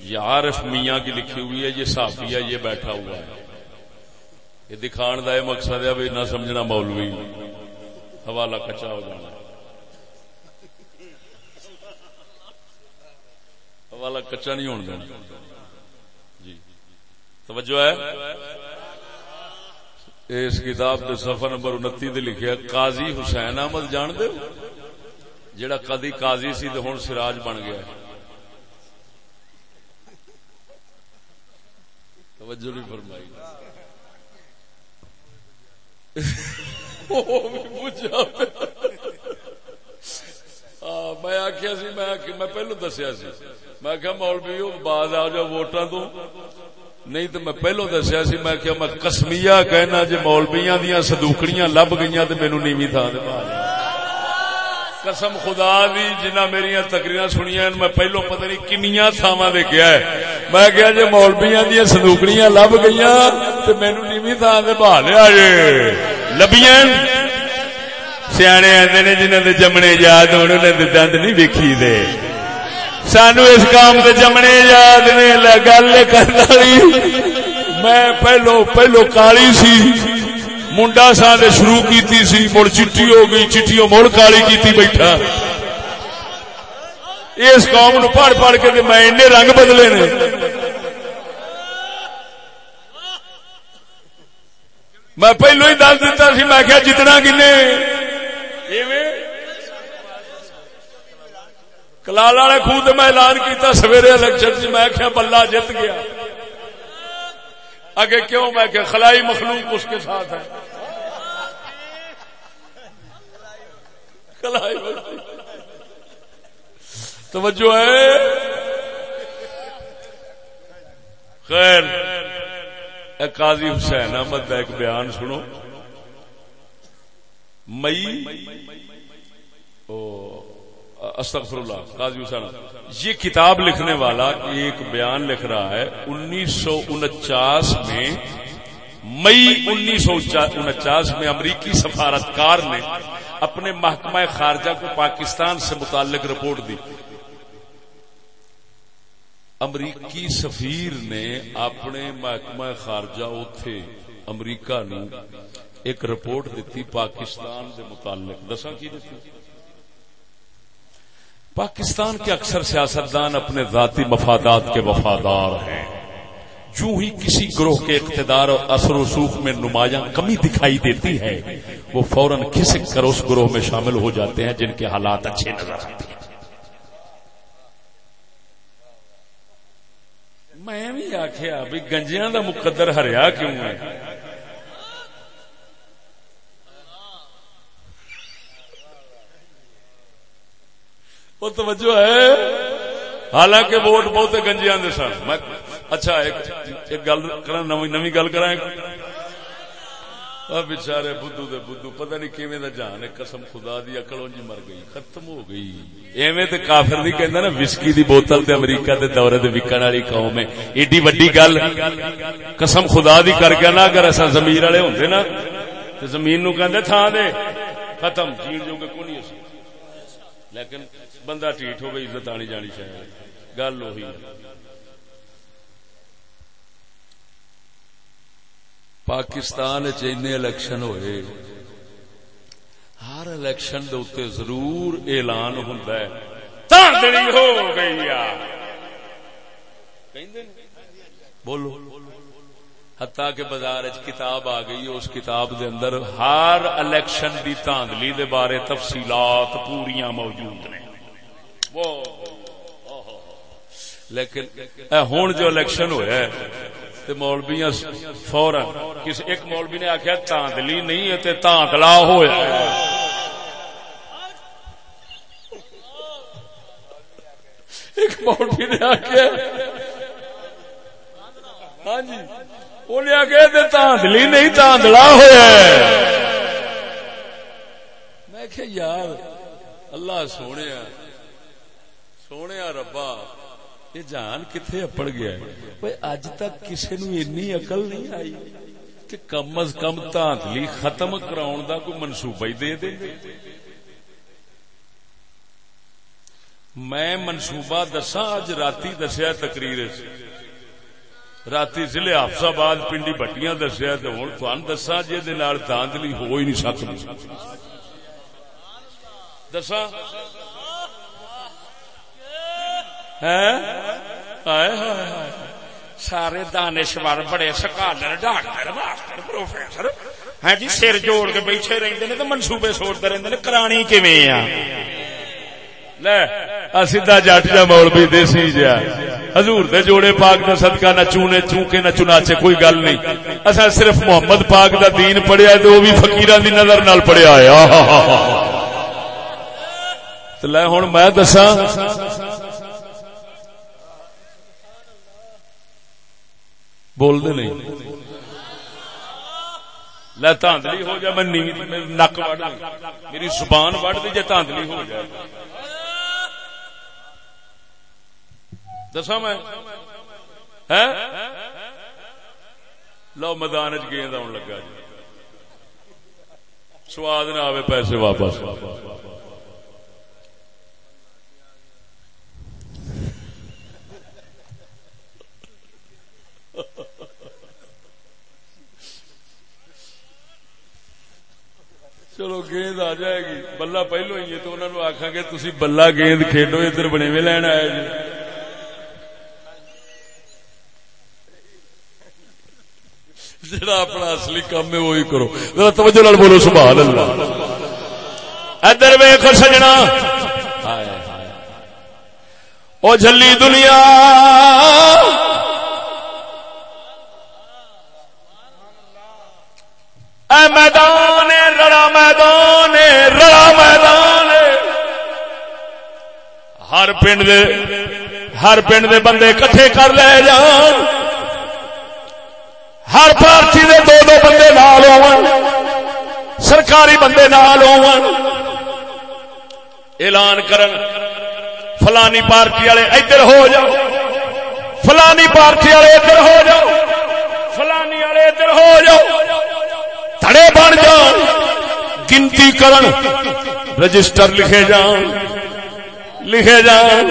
S1: یہ عارف میاں کی لکھی ہوئی ہے، یہ صافیہ یہ بیٹھا ہوا ہے۔ یہ دکھان کا یہ مقصد ہے نہ سمجھنا مولوی۔ حوالہ کچا ہو جانا۔ حوالہ کچا نہیں ہونے دینا جی۔ توجہ ہے؟ اس کتاب کے سفر نمبر انتی لکھا قاضی حسین احمد جان دے جڑا کدی قاضی سی تو ہوں سراج بن گیا توجہ نہیں فرمائی۔ ہاں، میں آخیا سی، میں پہلو دسیا سی۔ میں کیا مولوی باز آ جاؤ، ووٹاں تو نہیں تو میں پہلو دسیا سی، میں کیا میں کسمیا کہنا جی مولبیاں دیا سدوکڑیاں لب گئی تو مینو نیوی تھان قسم خدا دی جنہ میری تکریر سنیا میں پہلو پتہ نہیں کنیا تھاوا دے گیا ہے۔ میں کیا جی مولبیاں دیا سدوکڑیاں لب گئی تو مینو نیوی تھان سے بہا لیا جی۔ لبیاں سیانے آتے نے جنہوں نے جمنے یاد ہونے دند نہیں ویکھی دے۔ سانو اس کام کے جمنے یاد نے گل کرنا میں پہلو پہلو کالی سی۔ منڈا سا نے شروع کیتی سی، مڑ چٹی ہو گئی چٹیوں مڑ کالی کیتی بیٹھا۔ اس قوم نو پڑھ پڑھ کے میں این رنگ بدلے نے۔ میں پہلو ہی دس دیتا سی، میں کیا جتنا کنے ایویں کلال والے خود میں اعلان کیتا، سویرے الیکشن سے میں کیا بلا جت گیا۔ اگے کیوں؟ میں کہ خلائی مخلوق اس کے ساتھ ہے۔ خلائی توجہ ہے؟ خیر قاضی حسین احمد کا ایک بیان سنو۔ مئی، او استغفر اللہ قاضی حسین۔ یہ کتاب لکھنے والا ایک بیان لکھ رہا ہے، انیس سو انچاس میں، مئی انیس سو انچاس میں امریکی سفارتکار نے اپنے محکمہ خارجہ کو پاکستان سے متعلق رپورٹ دی۔ امریکی سفیر نے اپنے محکمہ خارجہ اتے امریکہ نے ایک رپورٹ دیتی پاکستان کے متعلق۔ دسا کی دیتی؟ پاکستان کے اکثر سیاستدان اپنے ذاتی مفادات کے وفادار ہیں۔ جو ہی کسی گروہ کے اقتدار اور اثر و سوخ میں نمایاں کمی دکھائی دیتی ہے، وہ فوراً کھسک کر اس گروہ میں شامل ہو جاتے ہیں جن کے حالات اچھے نظر آتے ہیں۔ میں بھی آخیا بھی گنجیاں دا مقدر ہریا کیوں ہے؟ وہ توجہ ہے۔ حالانکہ ووٹ بہت گنجیا سن۔ میں اچھا ایک گل کرا نمی گل کرا بچارے بدھو دے بدھو، پتہ نہیں کیویں دا جان قسم خدا دی اکل جی مر گئی، ختم ہو گئی۔ ایویں تے کافر نہیں کہندا نا، وسکی دی بوتل تے امریکہ دے دورے تے وکن والی قوم ہے۔ ایڈی وڈی گل۔ قسم خدا دی کر کے نا، اگر اسا زمین والے ہوندے نا، تے زمین نو کہندے تھاں دے۔ ختم۔ جیڑ جو کہ کوئی نہیں لیکن بندہ ٹھیٹ ہو گئی عزت آنی جانی چاہیے گل وہی پاکستان الیکشن ہوئے ہر الیکشن دے ضرور اعلان ہوں ہو گئی بولو ہتا کے بازار کتاب آ گئی اس کتاب دے اندر ہر الیکشن دی تاندلی دے بارے تفصیلات پوریاں موجود نے لیکن ہوں جو الیکشن ہوا تو مولبیاں فورن کسی ایک مولوی نے آخیا تاندلی نہیں ہے تاندلا ہوا ایک مولوی نے آخیا ہاں جی انہیں آخیا تاندلی نہیں، تاندلا ہوا میں کہ یار، اللہ سونے سونے ربا یہ جان کتنے اپڑ گیا ہے اج تک کسی نو اینی عقل نہیں آئی کہ کم از کم تانتلی ختم کراؤن دا کوئی منصوبہ ہی دے دے میں منصوبہ دسا اج رات دسیا تقریر رات ضلع حافظ آباد پنڈی بٹیاں دسیا تو ہوں تہن دسا جی داندلی ہو ہی نہیں سکتی دسا
S3: سارے دانشور بڑے سکالر، ڈاکٹر، ماسٹر، پروفیسر. ہاں جی سر جوڑ کے بیٹھے رہتے نے تو منصوبے سوچتے رہتے کرانی
S1: سیدا جٹ جا مولوی دیسی جا. حضور دے جوڑے پاک دا صدقہ نہ چونے چونکے نہ چناچے کوئی گل نہیں. اصا صرف محمد پاک دا دین پڑھیا تو وہ بھی فقیران دی نظر نال پڑھیا ہے. لے ہوں میں دسا بول دے نہیں۔ لے تاندلی ہو جائے، میں نیوی نک وڈ میری زبان وڈ دی جے تاندلی ہو جائے۔ دسا میں؟ لو میدان چ گیند آن لگا جی۔ سواد نہ آئے پیسے واپس۔ چلو گیند آ جائے گی بلا پہلو ہی ہے تو انہوں نے آخا گے تھی بلا گیند کھیڈو ادھر بنے میں لین آیا جی جڑا اپنا اصلی کام ہے وہی کرو ذرا توجہ لال بولو سبحان اللہ ادھر ویخ سجنا او جلی دنیا ہر پنڈ دے ہر پنڈ دے بندے کٹھے کر لے جان۔ ہر پارٹی دے دو دو بندے نال سرکاری بندے نال ہو اعلان کرن، فلانی پارٹی والے ادھر ہو جاؤ۔ فلانی پارٹی والے ادھر ہو جاؤ۔ فلانی والے ادھر ہو جاؤ۔ تھڑے بن جان۔ گنتی کرن۔ رجسٹر لکھے جان۔ لکھے جان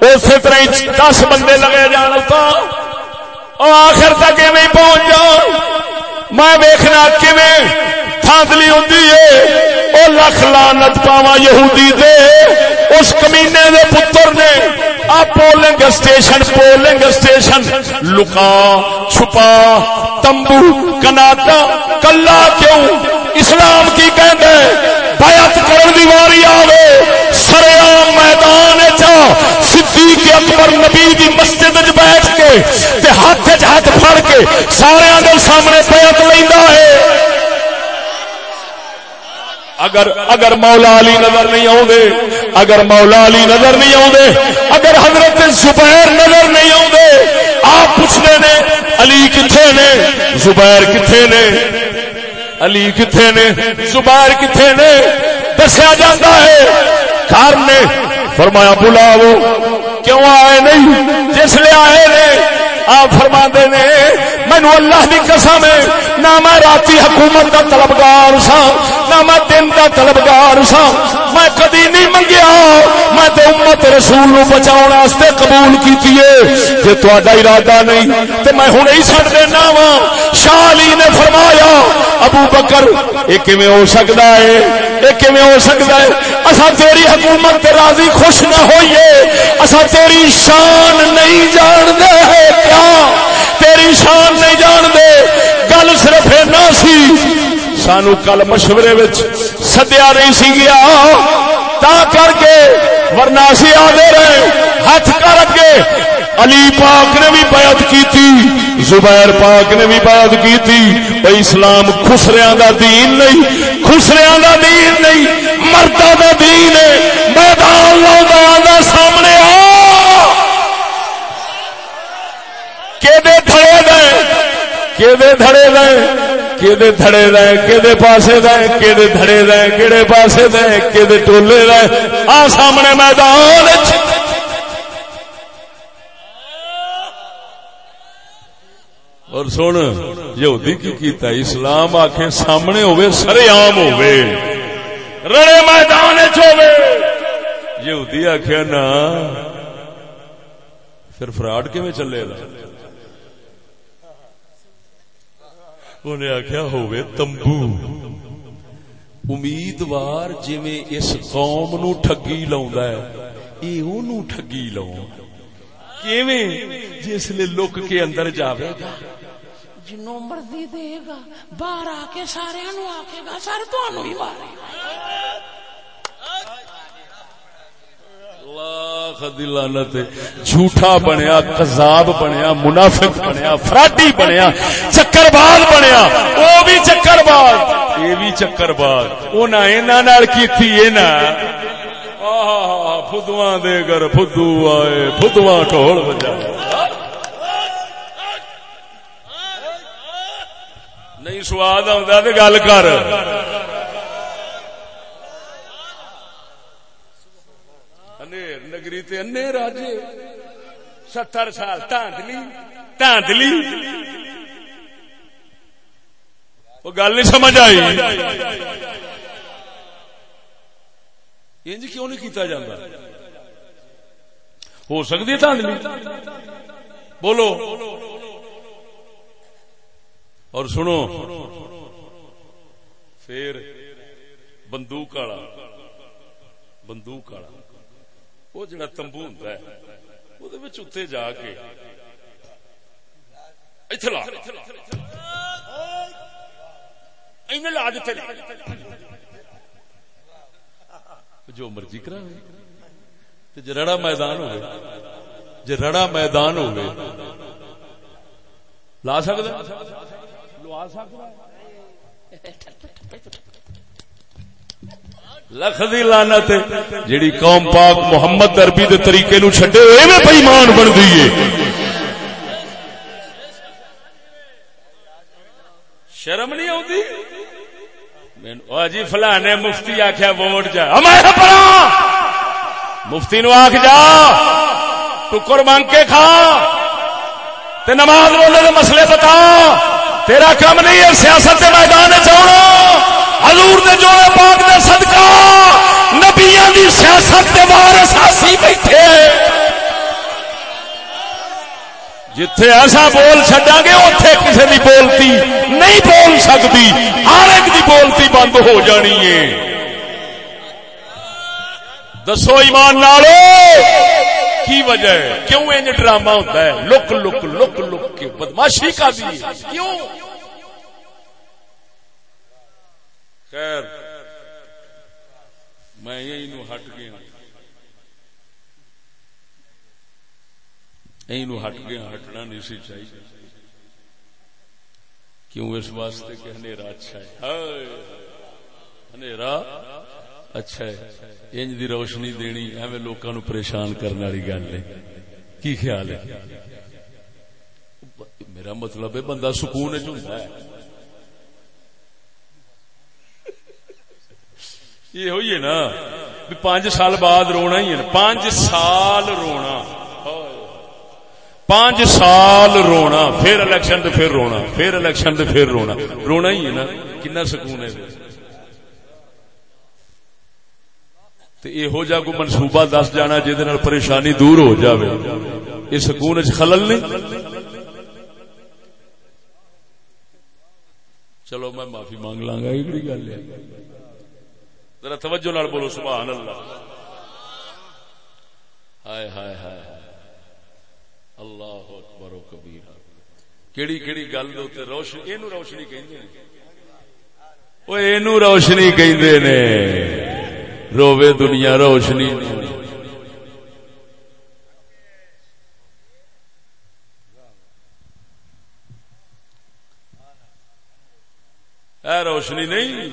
S1: اسی طرح دس بندے لگے جان تو آخر تک میں پہنچ جاؤ۔ میں ویخنا کھانسلی ہوں وہ لکھ لانت پاوا یہودی دے۔ اس کمینے دے پتر نے پولنگ اسٹیشن پولنگ اسٹیشن لکا چھپا، تمبو، کناٹا، کلا کیوں؟ اسلام کی کہتے بیعت کرن دی واری آوے۔ سریام میدان چا صدیق اکبر نبی دی مسجد وچ بیٹھ کے تے ہاتھ وچ ہاتھ پھڑ کے سارے دے سامنے بیعت لیندا ہے۔ اگر اگر مولا علی نظر نہیں آدھے اگر مولا علی نظر نہیں آدھے اگر حضرت زبیر نظر نہیں آدھے آپ پوچھنے نے، علی کتنے نے، زبیر کتنے نے؟ علی کتنے نے، زبیر کتنے نے دسیا جاتا ہے۔ گھر نے فرمایا بلاو کیوں آئے نہیں؟ جس لے آئے نے، آپ فرما نے مینو اللہ کی قسم ہے، نہ میں راتی حکومت کا طلبگار سا نہ میں دن کا طلبگار سا میں کدی نہیں منگیا، میں تو امت رسول نو بچاؤ واسطے قبول کی جی تا ارادہ نہیں تو میں ہوں ہی چڑ دینا وا شالی نے فرمایا ابو بکر، یہ کیون ہو سکتا ہے؟ یہ کیون ہو سکتا ہے؟ اصا تیری حکومت تے راضی خوش نہ ہوئیے۔ اصا تیری شان نہیں جانتے کیا؟ تیری شان نہیں جان دے گل صرف نہ سی۔ سانو کل مشورے سدیا نہیں سی گیا۔ تا کر کے ورنہ سی آدھے رہے۔ ہاتھ کر کے علی پاک نے بھی بیعت کی تھی زبیر پاک نے بھی بیعت کی تھی بھائی اسلام خسریا دا دین نہیں خسریا دا دین نہیں مردہ دا دین ہے، میدان لوگ سامنے آ۔ کیدے دھڑے دیں دھڑے دیں دھڑے دیں کہ پاسے دیں کہ دھڑے دیں کہڑے پاسے دیں کہ ٹولے دیں آ سامنے میدان اور سن، یہودی کی کیتا اسلام آخے سامنے ہوئے سرے عام ہوئے رڑے میدان چوے یہودی آخیا نا پھر فراڈ کیون چلے گا انہیں آخیا ہوئے تمبو۔ امیدوار جی اس قوم نو ٹگی لاؤں یہ ٹگی لاؤں کیویں؟ جس لیے لک کے اندر جاوے گا۔
S3: جنوں مرضی دے گا باہر آ کے سارے نو آکے گا سر تو ہی مارے
S1: جھوٹا بنیا کذاب بنیا منافق بنیا فراڈی بنیا چکر باز بنیا وہ بھی چکر باز یہ بھی چکر باز وہ نہ کی نا فدواں دے گر فدو آئے فدواں ٹول بجا سواد آتا تو گل کر نگری تے راجے ستر سال تاندلی تاندلی وہ گل نہیں سمجھ آئی انج کیوں نہیں کیتا جاتا ہو سکتی تاندلی بولو اور سنو۔ پھر بندوق والا بندوق والا۔ وہ جڑا تمبو ہوں وہ جا کے لا۔ جو مرضی کرا جی رڑا میدان ہو جی رڑا میدان ہو لا سکتا سکتا لکھ دی لانت جیڑی قوم پاک محمد عربی دے طریقے نو چھڈے ہوئے میں بن گئی ہے۔ شرم نہیں آتی جی فلانے مفتی آخیا ووٹ جا۔ مفتی نو آخ جا۔ ٹکر مانگ کے کھا۔ تے نماز روزے دے مسئلے بتا۔ تیرا کم نہیں ہے، سیاست کے میدان چاہنا حضور دے جوڑے پاک دے صدقہ۔ نبیاں دی سیاست دے وارث اسی بیٹھے۔ جتھے ایسا بول چڈا گے اتے کسی دی بولتی نہیں بول سکتی۔ ہر ایک دی بولتی بند ہو جانی ہے۔ دسو ایمان نالو۔ کی وجہ ہے؟ کیوں انج ڈرامہ ہوتا ہے؟ لک لک لک لک کے بدماشی کا بھی کیوں؟ خیر، میں یہی نو ہٹ گیا یہی نو ہٹ گیا ہٹنا نہیں سی چاہیے۔ کیوں اس واسطے کہ ہنیرا اچھا ہے؟ ہنیرا اچھا ہے۔ انج دی روشنی دینی، ایویں لوکاں نو پریشان کرنے والی گل ہے۔ کی خیال ہے؟ میرا مطلب ہے بندہ سکون چ ہوندا ہے۔ یہ ہوئی ہے نا پانچ سال بعد رونا ہی ہے پانچ سال رونا۔ پانچ سال رونا، پھر الیکشن تو پھر رونا، پھر الیکشن تو پھر رونا۔ رونا ہی ہے نا۔ کنا سکون ہے؟ یہو جا کو منصوبہ دس جانا جہد پریشانی دور ہو جاوے۔ یہ سکون خلل نہیں؟ چلو میں معافی مانگ لاں گا یہ گل ہے؟ ذرا توجہ نال بولو، سبحان اللہ۔ ہائے ہائے ہائے اللہ اکبر و کبیر۔ کیڑی کیڑی گل دے تے روشنی، اینو روشنی کہندے نے۔ او اینو روشنی کہندے نے۔ رووے دنیا روشنی اے روشنی نہیں،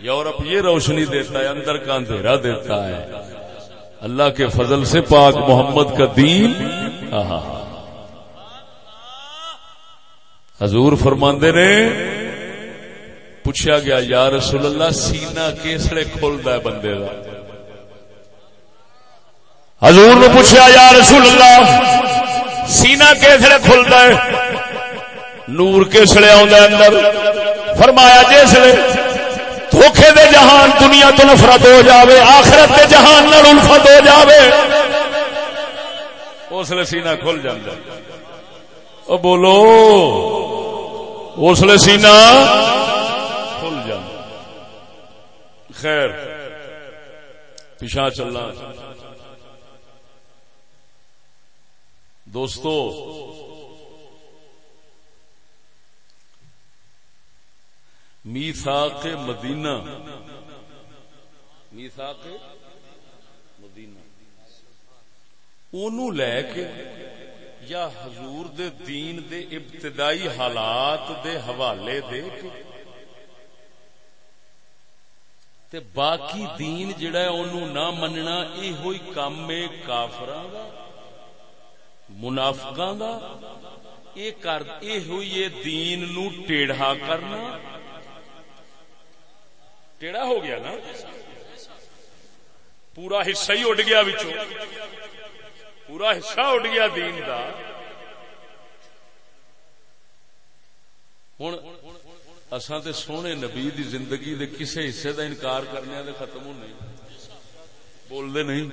S1: یورپ یہ روشنی دیتا ہے، اندر کا اندھیرا دیتا ہے۔ اللہ کے فضل سے پاک محمد کا دین۔ حضور فرماندے نے پوچھا گیا، یا رسول اللہ سینا کیسڑے کھولتا ہے بندے کا حضور نے پوچھا، یا رسول اللہ سینا کیسڑے کھولتا ہے؟ نور کسلے اندر۔ فرمایا جسے دھوکھے دے جہان دنیا تو نفرت ہو جاوے، آخرت دے جہان نال الفت ہو جاوے۔ اس لیے سینہ کھل جائے او بولو، اس لیے سینہ کھل جائے خیر۔ پیچھا چلنا۔ دوستو میساق مدینہ۔ میساق مدینہ۔ اونوں لے کے یا حضور دے دین دے ابتدائی حالات دے حوالے دے کے تے باقی دین جڑا ہے اونوں نہ مننا اے ہوئی کام ہے کافراں دا، منافقاں دا۔ اے کر اے ہوئی دین نو ٹیڑھا کرنا۔ ٹیڑھا ہو گیا نا؟ پورا حصہ ہی اڈ گیا بچوں پورا حصہ اڈ گیا دین دا۔ ہوں اصا تے سونے نبی دی زندگی دے کسے حصے دا انکار کرنے دے ختم ہونے۔ بول دے نہیں۔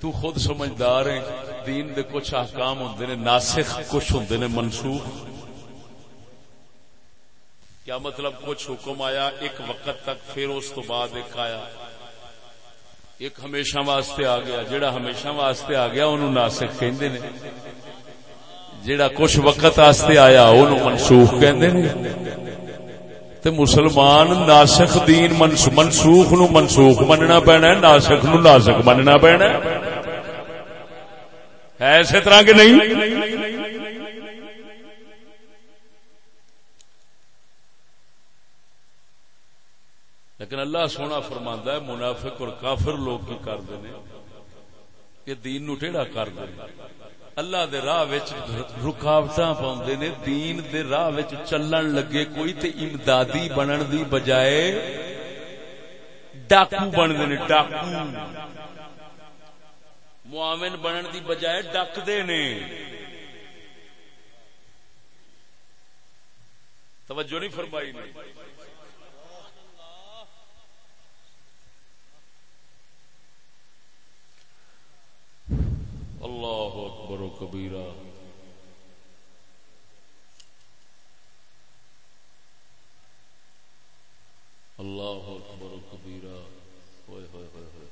S1: تو خود سمجھدار ہے دین دے کچھ احکام ہوندے نے، ناسخ کچھ ہوندے نے، منسوخ۔ کیا مطلب کچھ حکم آیا، ایک وقت تک پھر اس تو بعد ایک آیا۔ ایک ہمیشہ واسطے آ گیا۔ جڑا ہمیشہ واسطے آ گیا انہوں ناسک کہندے نے۔ جڑا کچھ وقت واسطے آیا انہوں منسوخ کہندے نے۔ تے مسلمان ناسخ دین منسوخ نو منسوخ مننا پینا ہے، ناسخ نو ناسخ مننا پینا ہے۔ اسی طرح کے نہیں؟ لیکن اللہ سونا فرماندا ہے، منافق اور کافر لوگ کی کرتے ہیں یہ دین نو ٹیڑا کرتے ہیں اللہ دے راہ وچ رکاوٹاں پاوندے نے، دین دے راہ وچ چلن لگے، کوئی تے امدادی بنن دی بجائے ڈاکو بندے نے، ڈاکو۔ معاون بنن دی بجائے ڈک دے نے۔ توجہ نہیں فرمائی نہیں اللہ اکبر و کبیرہ۔ اللہ اکبر و کبیرہ۔ ہوئے ہوئے ہوئے ہوئے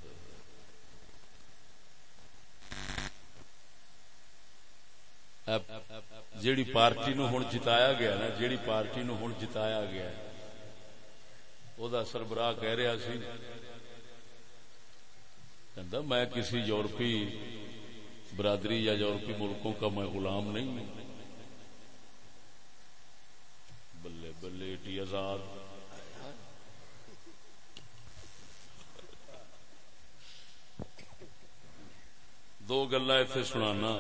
S1: جیڑی پارٹی نو ہن جتایا گیا نا، جیڑی پارٹی نو ہن جتایا گیا، او دا سربراہ کہہ رہا سی، کہندا میں کسی یورپی برادری یا یورپی ملکوں کا میں غلام نہیں ہوں۔ بلے بلے ٹی آزاد۔ دو گلا اتنے سنانا۔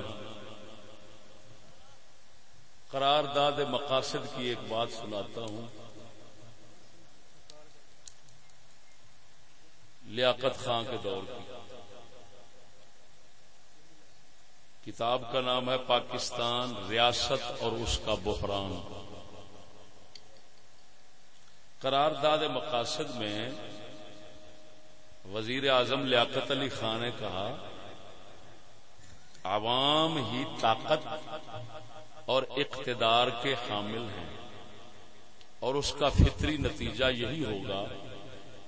S1: قرار داد مقاصد کی ایک بات سناتا ہوں۔ لیاقت خان کے دور کی۔ کتاب کا نام ہے پاکستان ریاست اور اس کا بحران۔ قرارداد مقاصد میں وزیر اعظم لیاقت علی خان نے کہا، عوام ہی طاقت اور اقتدار کے حامل ہیں۔ اور اس کا فطری نتیجہ یہی ہوگا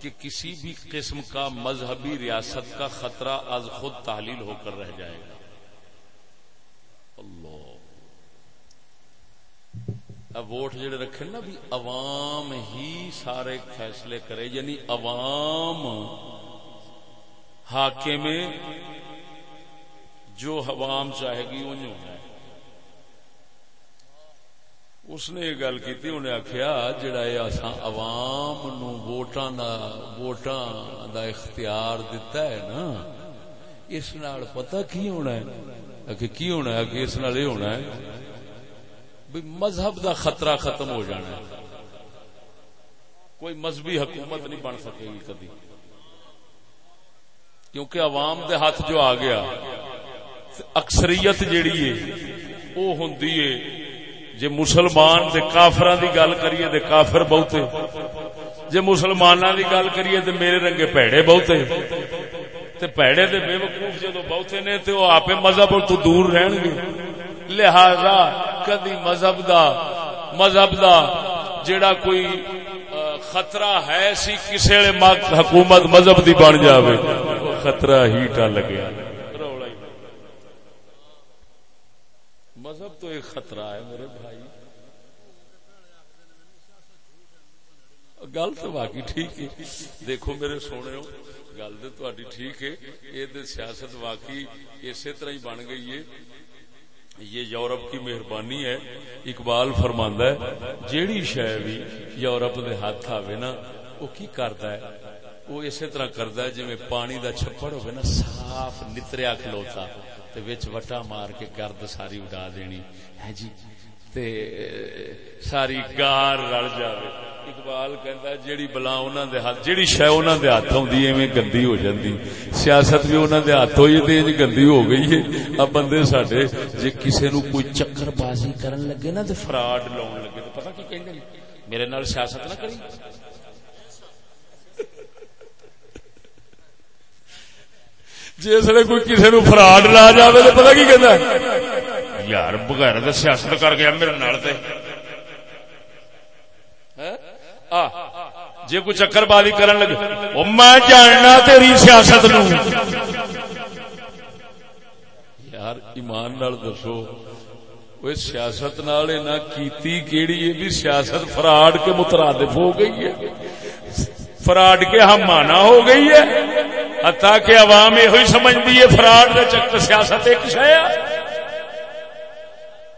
S1: کہ کسی بھی قسم کا مذہبی ریاست کا خطرہ از خود تحلیل ہو کر رہ جائے۔ گا اب ووٹ جڑے رکھے نا بھی عوام ہی سارے فیصلے کرے یعنی عوام حاکم میں جو عوام چاہے گی وہ ہے۔ اس نے یہ گل کی انہیں آخیا جڑا یہ عوام نو ووٹاں ووٹاں دا اختیار دیتا ہے نا، اس نال پتہ کی ہونا ہے؟ کہ کی ہونا ہے؟ کہ اس نال یہ ہونا ہے بھی مذہب دا خطرہ ختم ہو جانا ہے۔ کوئی مذہبی حکومت نہیں بن سکے گی کبھی۔ کیونکہ عوام دے ہاتھ جو آ گیا، اکثریت جیڑی ہے وہ ہوں جے مسلمان دے کافراں دی گل کریے تے کافر بہتے۔ جے مسلماناں دی گل کریے تے میرے رنگے پیڑے بہتے۔ تے پیڑے دے بے وقوف جدو بہتے نے، تے آپ مذہب تو دور رہن گے۔ لہذا کدی مذہب دا مذہب دا جیڑا کوئی خطرہ ہے سی کسی حکومت مذہب دی بن جاوے خطرہ ہی ٹا لگیا مذہب تو ایک خطرہ ہے میرے بھائی۔ گل تو باقی ٹھیک ہے۔ دیکھو میرے سونے ہو گل تو ٹھیک ہے۔ یہ سیاست واقعی اسی طرح ہی بن گئی ہے۔ یہ یورپ کی مہربانی ہے۔ اقبال فرماندہ ہے، جیڑی شہ بھی یورپ دے ہاتھ آوے نا وہ کی کرتا ہے؟ وہ اسی طرح کرتا ہے جی پانی دا چھپڑ ہوئے نا، صاف نتریا کھلوتا، تے وچ وٹا مار کے گرد ساری اڈا دینی۔ ہے جی تے ساری گار رل جاوے۔ اقبال کہندا جیڑی بلا انہاں دے ہاتھ، جیڑی شے انہاں دے ہاتھ ہوندی ایویں گندی ہو جاندی۔ سیاست بھی انہاں دے ہاتھ ہوئی تے جی گندی ہو گئی ہے۔ اب بندے ساڈے جے کسے نو کوئی چکر بازی کرن لگے نا تے فراڈ لاون لگے تے پتہ کی کہندے میرے نال سیاست نہ کری۔ جسے کوئی کسی نو فراڈ لا جائے تو پتا کی کہنا یار، بغیر سیاست کر گیا میرے نال جی کوئی چکر بازی کرن لگے وہ میں جاننا تیری سیاست نو یار، ایمان نال دسو وہ سیاست نال نہ کیتی کیڑی؟ یہ بھی سیاست فراڈ کے مترادف ہو گئی ہے۔ فراڈ کے ہم مانا ہو گئی ہے۔ حتا کہ عوام یہ سمجھتی ہے، فراڈ کا چکر سیاست ایک شایا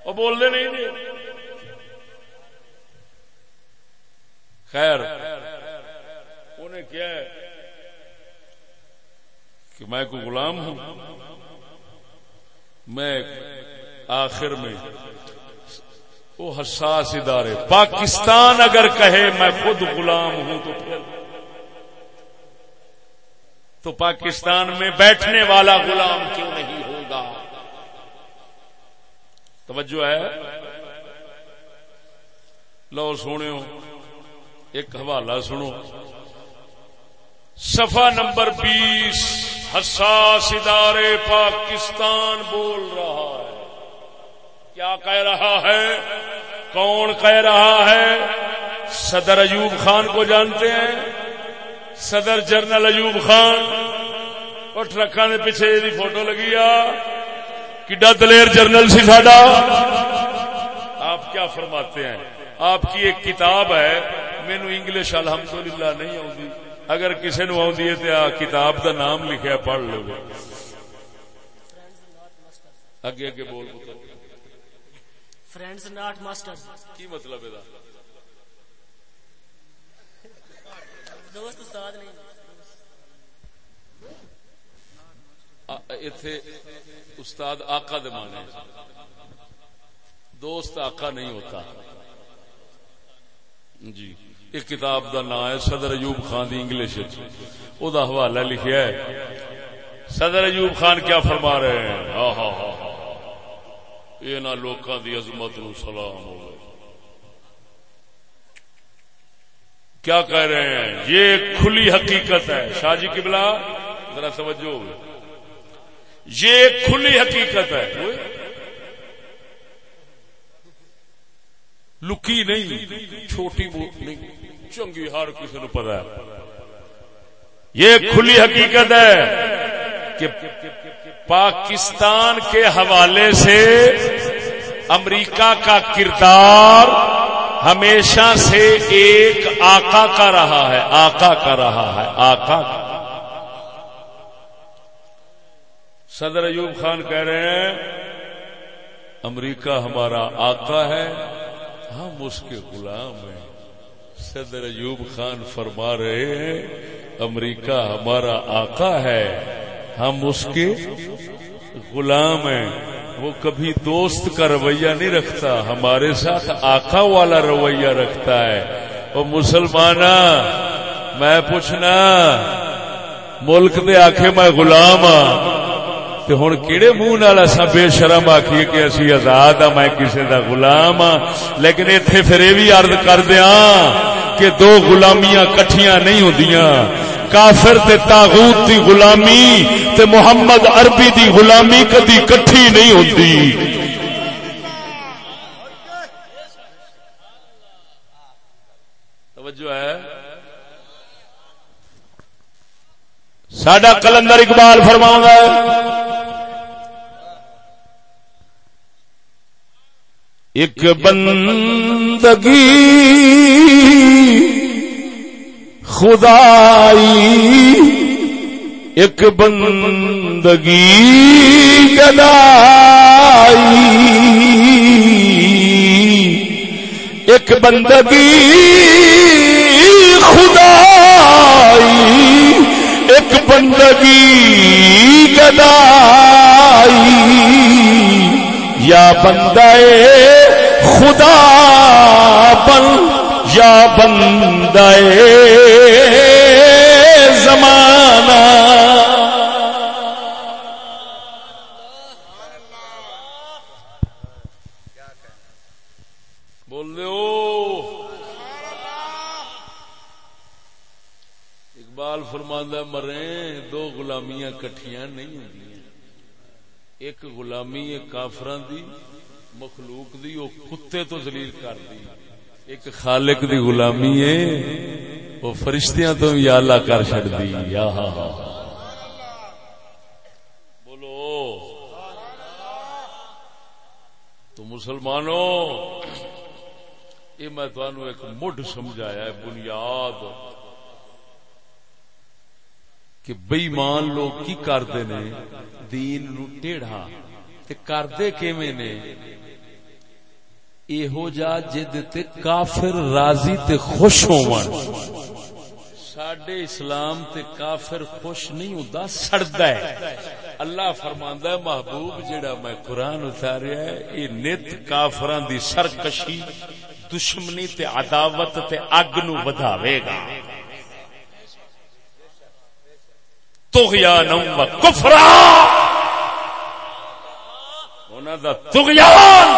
S1: وہ بولتے نہیں جی۔ خیر انہیں کیا ہے کہ میں کوئی غلام ہوں؟ میں آخر میں وہ حساس ادارے، پاکستان اگر کہے میں خود غلام ہوں تو پھر تو پاکستان میں بیٹھنے والا غلام کیوں نہیں ہوگا؟ توجہ ہے؟ لو سنو ایک حوالہ سنو۔ سفا نمبر بیس، حساس ادارے پاکستان بول رہا ہے۔ کیا کہہ رہا ہے؟ کون کہہ رہا ہے؟ صدر ایوب خان کو جانتے ہیں؟ صدر جنرل ایوب خان۔ اور ٹرکا نے پیچھے دی فوٹو لگی کڈا دلیر جرنل سی ساڈا؟ آپ کیا فرماتے ہیں؟ آپ کی ایک کتاب ہے۔ مینو انگلش الحمدللہ نہیں آتی اگر کسی نو آدھی ہے تو کتاب دا نام لکھا پڑھ لو گے۔ اگے اگے بول فرینڈز ناٹ ماسٹر کی مطلب ہے دوست استاد نہیں۔ استاد آقا دے مانے دوست آقا نہیں ہوتا۔ جی۔ ایک کتاب دا نام ہے صدر ایوب خان دی انگلش او دا حوالہ لکھیا ہے۔ صدر ایوب خان کیا فرما رہے ہیں؟ ہاں ہاں ہاں یہ نہ لوکاں دی عظمت نو سلام ہو کیا کہہ رہے ہیں؟ یہ کھلی حقیقت ہے۔ شاہ جی قبلہ، ذرا سمجھو یہ کھلی حقیقت ہے۔ لکی نہیں، چھوٹی بوٹ نہیں۔ چنگی، ہر کسی نے پتا ہے۔ یہ کھلی حقیقت ہے کہ پاکستان کے حوالے سے امریکہ کا کردار ہمیشہ سے ایک آقا کا رہا ہے، آقا کا رہا ہے، آقا کا۔ صدر ایوب خان کہہ رہے ہیں، امریکہ ہمارا آقا ہے، ہم اس کے غلام ہیں۔ صدر ایوب خان فرما رہے ہیں، امریکہ ہمارا آقا ہے، ہم اس کے غلام ہیں۔ وہ کبھی دوست کا رویہ نہیں رکھتا، ہمارے ساتھ آقا والا رویہ رکھتا ہے۔ وہ مسلمان میں پوچھنا، ملک دے آخے میں غلام ہاں۔ تے ہن کیڑے منہ نال اساں بے شرم آکھیے کہ اسی آزاد ہاں میں کسے دا غلام ہاں لیکن ایتھے پھر اے بھی عرض کر دیاں کہ دو غلامیاں کٹھیاں نہیں ہوندیاں۔ کافر تے تاغوت دی غلامی تے محمد عربی دی غلامی کدی کٹھی نہیں ہوندی۔ توجہ ہے۔ سڈا کلندر اقبال فرماؤں ہے ایک بندگی خدائی ایک بندگی گدائی۔ ایک بندگی خدائی ایک بندگی گدائی۔ یا بندے، خدا بن، یا بندے، زمانہ۔ بول اقبال فرماندہ مرے دو غلامیاں کٹھیاں نہیں ہوں ایک غلامی کافران دی مخلوق دی وہ کتے تو زلیل کر دی۔ ایک خالق دی غلامی ہے وہ فرشتیاں تو یا اللہ کر چڑ دی۔ یا ہاں ہاں بولو۔ تو مسلمانوں یہ میں تمہوں ایک مڈ سمجھایا ہے، بنیاد۔ کہ بئی مان لوگ کی کرتے نے دین نو ٹیڑھا۔ تے کردے کیویں نے؟ ایہو جا جد تے کافر راضی تے خوش ہون۔ ساڈے اسلام تے کافر خوش نہیں ہوندا، سڑدا ہے۔ اللہ فرماندا ہے، محبوب، جیڑا میں قرآن اتاریا ہے، اے نت کافراں دی سرکشی، دشمنی تے عداوت تے اگ نو ودھاوے گا۔ تغیان و کفرا. انہاں دا تغیان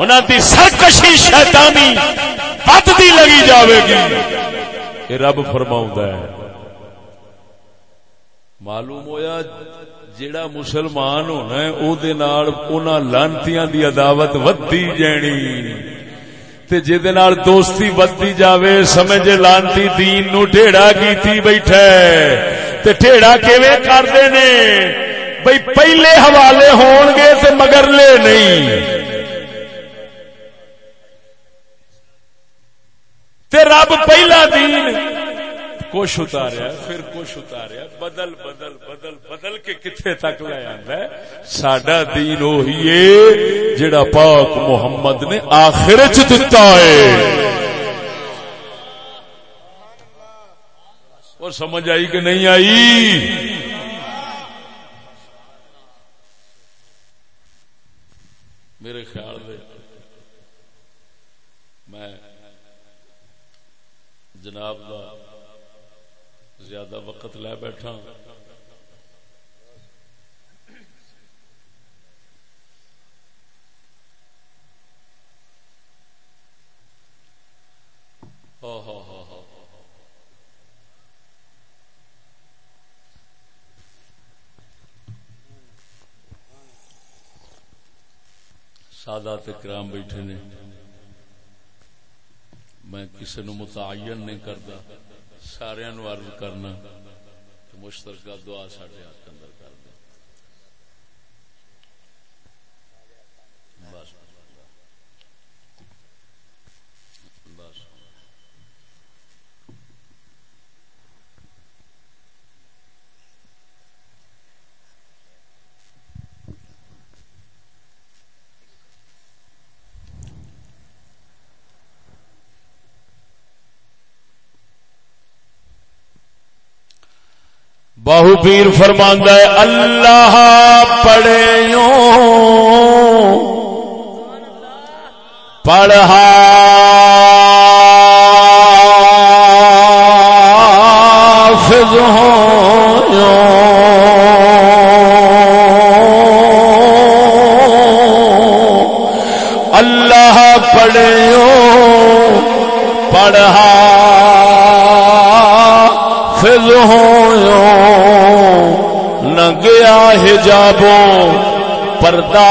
S1: انہوں دی سرکشی شیطانی بدتی لگی جاوے گی یہ رب فرما ہے۔ معلوم ہویا جیڑا مسلمان ہونا ہے، او دے اونا لانتیاں دی عداوت ودی جانی تے جے دے نال دوستی ودی جاوے، سمجھے لانتی دین نو ٹھیڑا کیتی بیٹھے تے ٹھیڑا کیویں کردے نے؟ بھئی پہلے حوالے ہون گے تے مگر لے نہیں۔ تے رب پہلا دین کچھ اتاریا، پھر کچھ اتاریا، بدل بدل بدل بدل کے کتنے تک لے آندا ہے؟ ساڈا دین وہی ہے جڑا پاک محمد نے آخر چ دتا ہے۔ اور سمجھ آئی کہ نہیں آئی؟ میرے خیال میں میں جناب دا زیادہ وقت لے بیٹھا سادات کرام بیٹھے نے۔ میں کسی نو متعین نہیں کرتا سارا نو عرض کرنا مشترکہ دعا سڈے باہو پیر فرماندہ ہے اللہ پڑھوں پڑھا۔ اللہ پڑھوں پڑھا۔ گیا حجابوں پردہ۔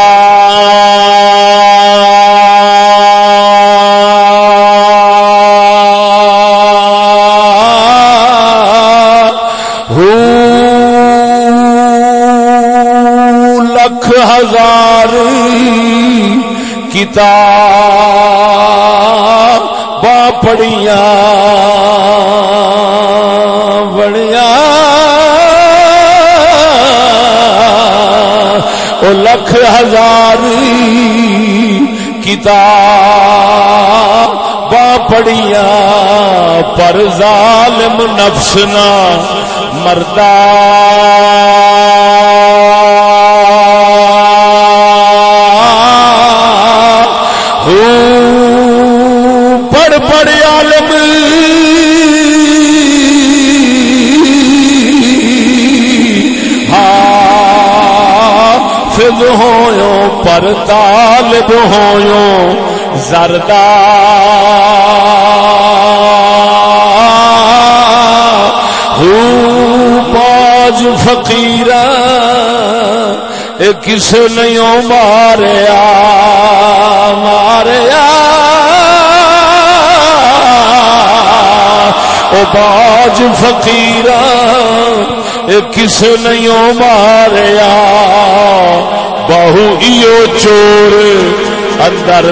S1: لکھ ہزار کتاب پڑیاں لکھ ہزار کتاب با پڑیاں پر ظالم نفسنا مردہ پر طالب ہویو زردہ۔ باج فقیر کس نہیں ماریا ماریا۔ او باج فقیر کس نہیں ماریا۔ بہو ایو چور اندر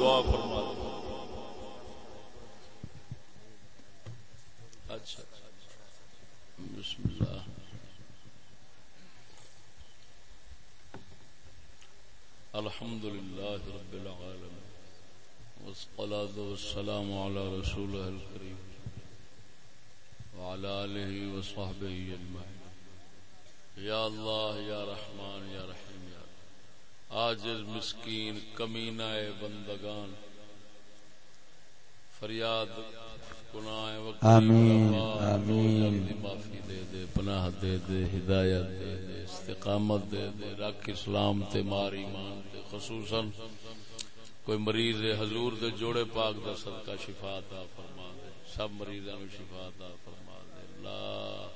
S3: دعا فرما اچھا
S1: بسم اللہ الحمد لله رب العالمين والصلاة والسلام على رسوله الكريم وعلى آله وصحبه أجمعين يا الله يا رحمن يا رحيم يا عاجز مسکین کمینہ بندگان فریاد گناہ وقت
S2: آمین، آمین۔
S1: معافی دے دے پناہ دے دے ہدایت دے دے استقامت دے دے رکھ اسلام تے مار ایمان تے خصوصاً کوئی مریض ہے حضور دے جوڑے پاک دا صدقہ شفا عطا فرما دے سب مریضاں نو شفا عطا فرما دے اللہ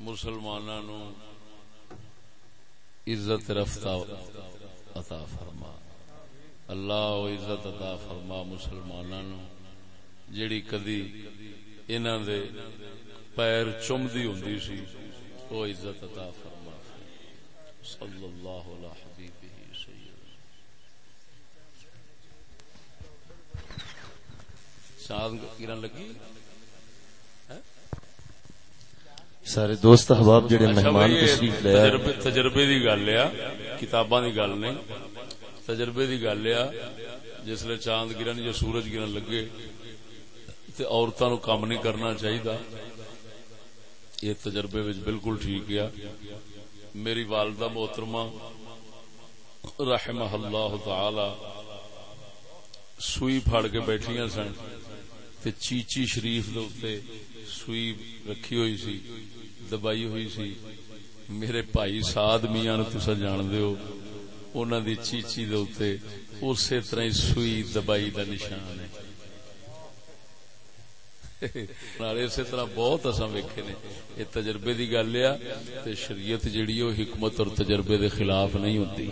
S1: مسلماناں نو عزت رفتہ عطا فرما اللہ او عزت عطا فرما مسلماناں نو جیڑی کدی انہاں دے پیر چمدی ہوندی سی او عزت عطا فرما۔ صلی اللہ علیہ حبیبہ لگی؟
S2: سارے دوست احباب جڑے
S3: اچھا
S2: مہمان تشریف لے
S3: تجربے دی گل ہے کتاباں دی گل نہیں۔ تجربے دی گل ہے جس لے چاند گرن یا سورج گرن لگے، تے عورتاں نو کام نہیں کرنا چاہیدا۔ یہ تجربے وچ بالکل ٹھیک ہے۔ میری والدہ محترمہ، رحمہ اللہ تعالی، سوئی پھاڑ کے بیٹھیاں سن، تے چیچی شریف دے اوتے سوئی رکھی ہوئی سی، دبائی ہوئی سی۔ میرے بھائی سعد میاں نو تسا جان دیو۔ انہاں دی چیچی دے اوتے اسی طرح ہی سوئی دبائی دا نشان ہے اسی طرح بہت اساں ویکھے نے یہ تجربے دی گل ہے تے شریعت جیڑی او حکمت اور تجربے دے خلاف نہیں ہوندی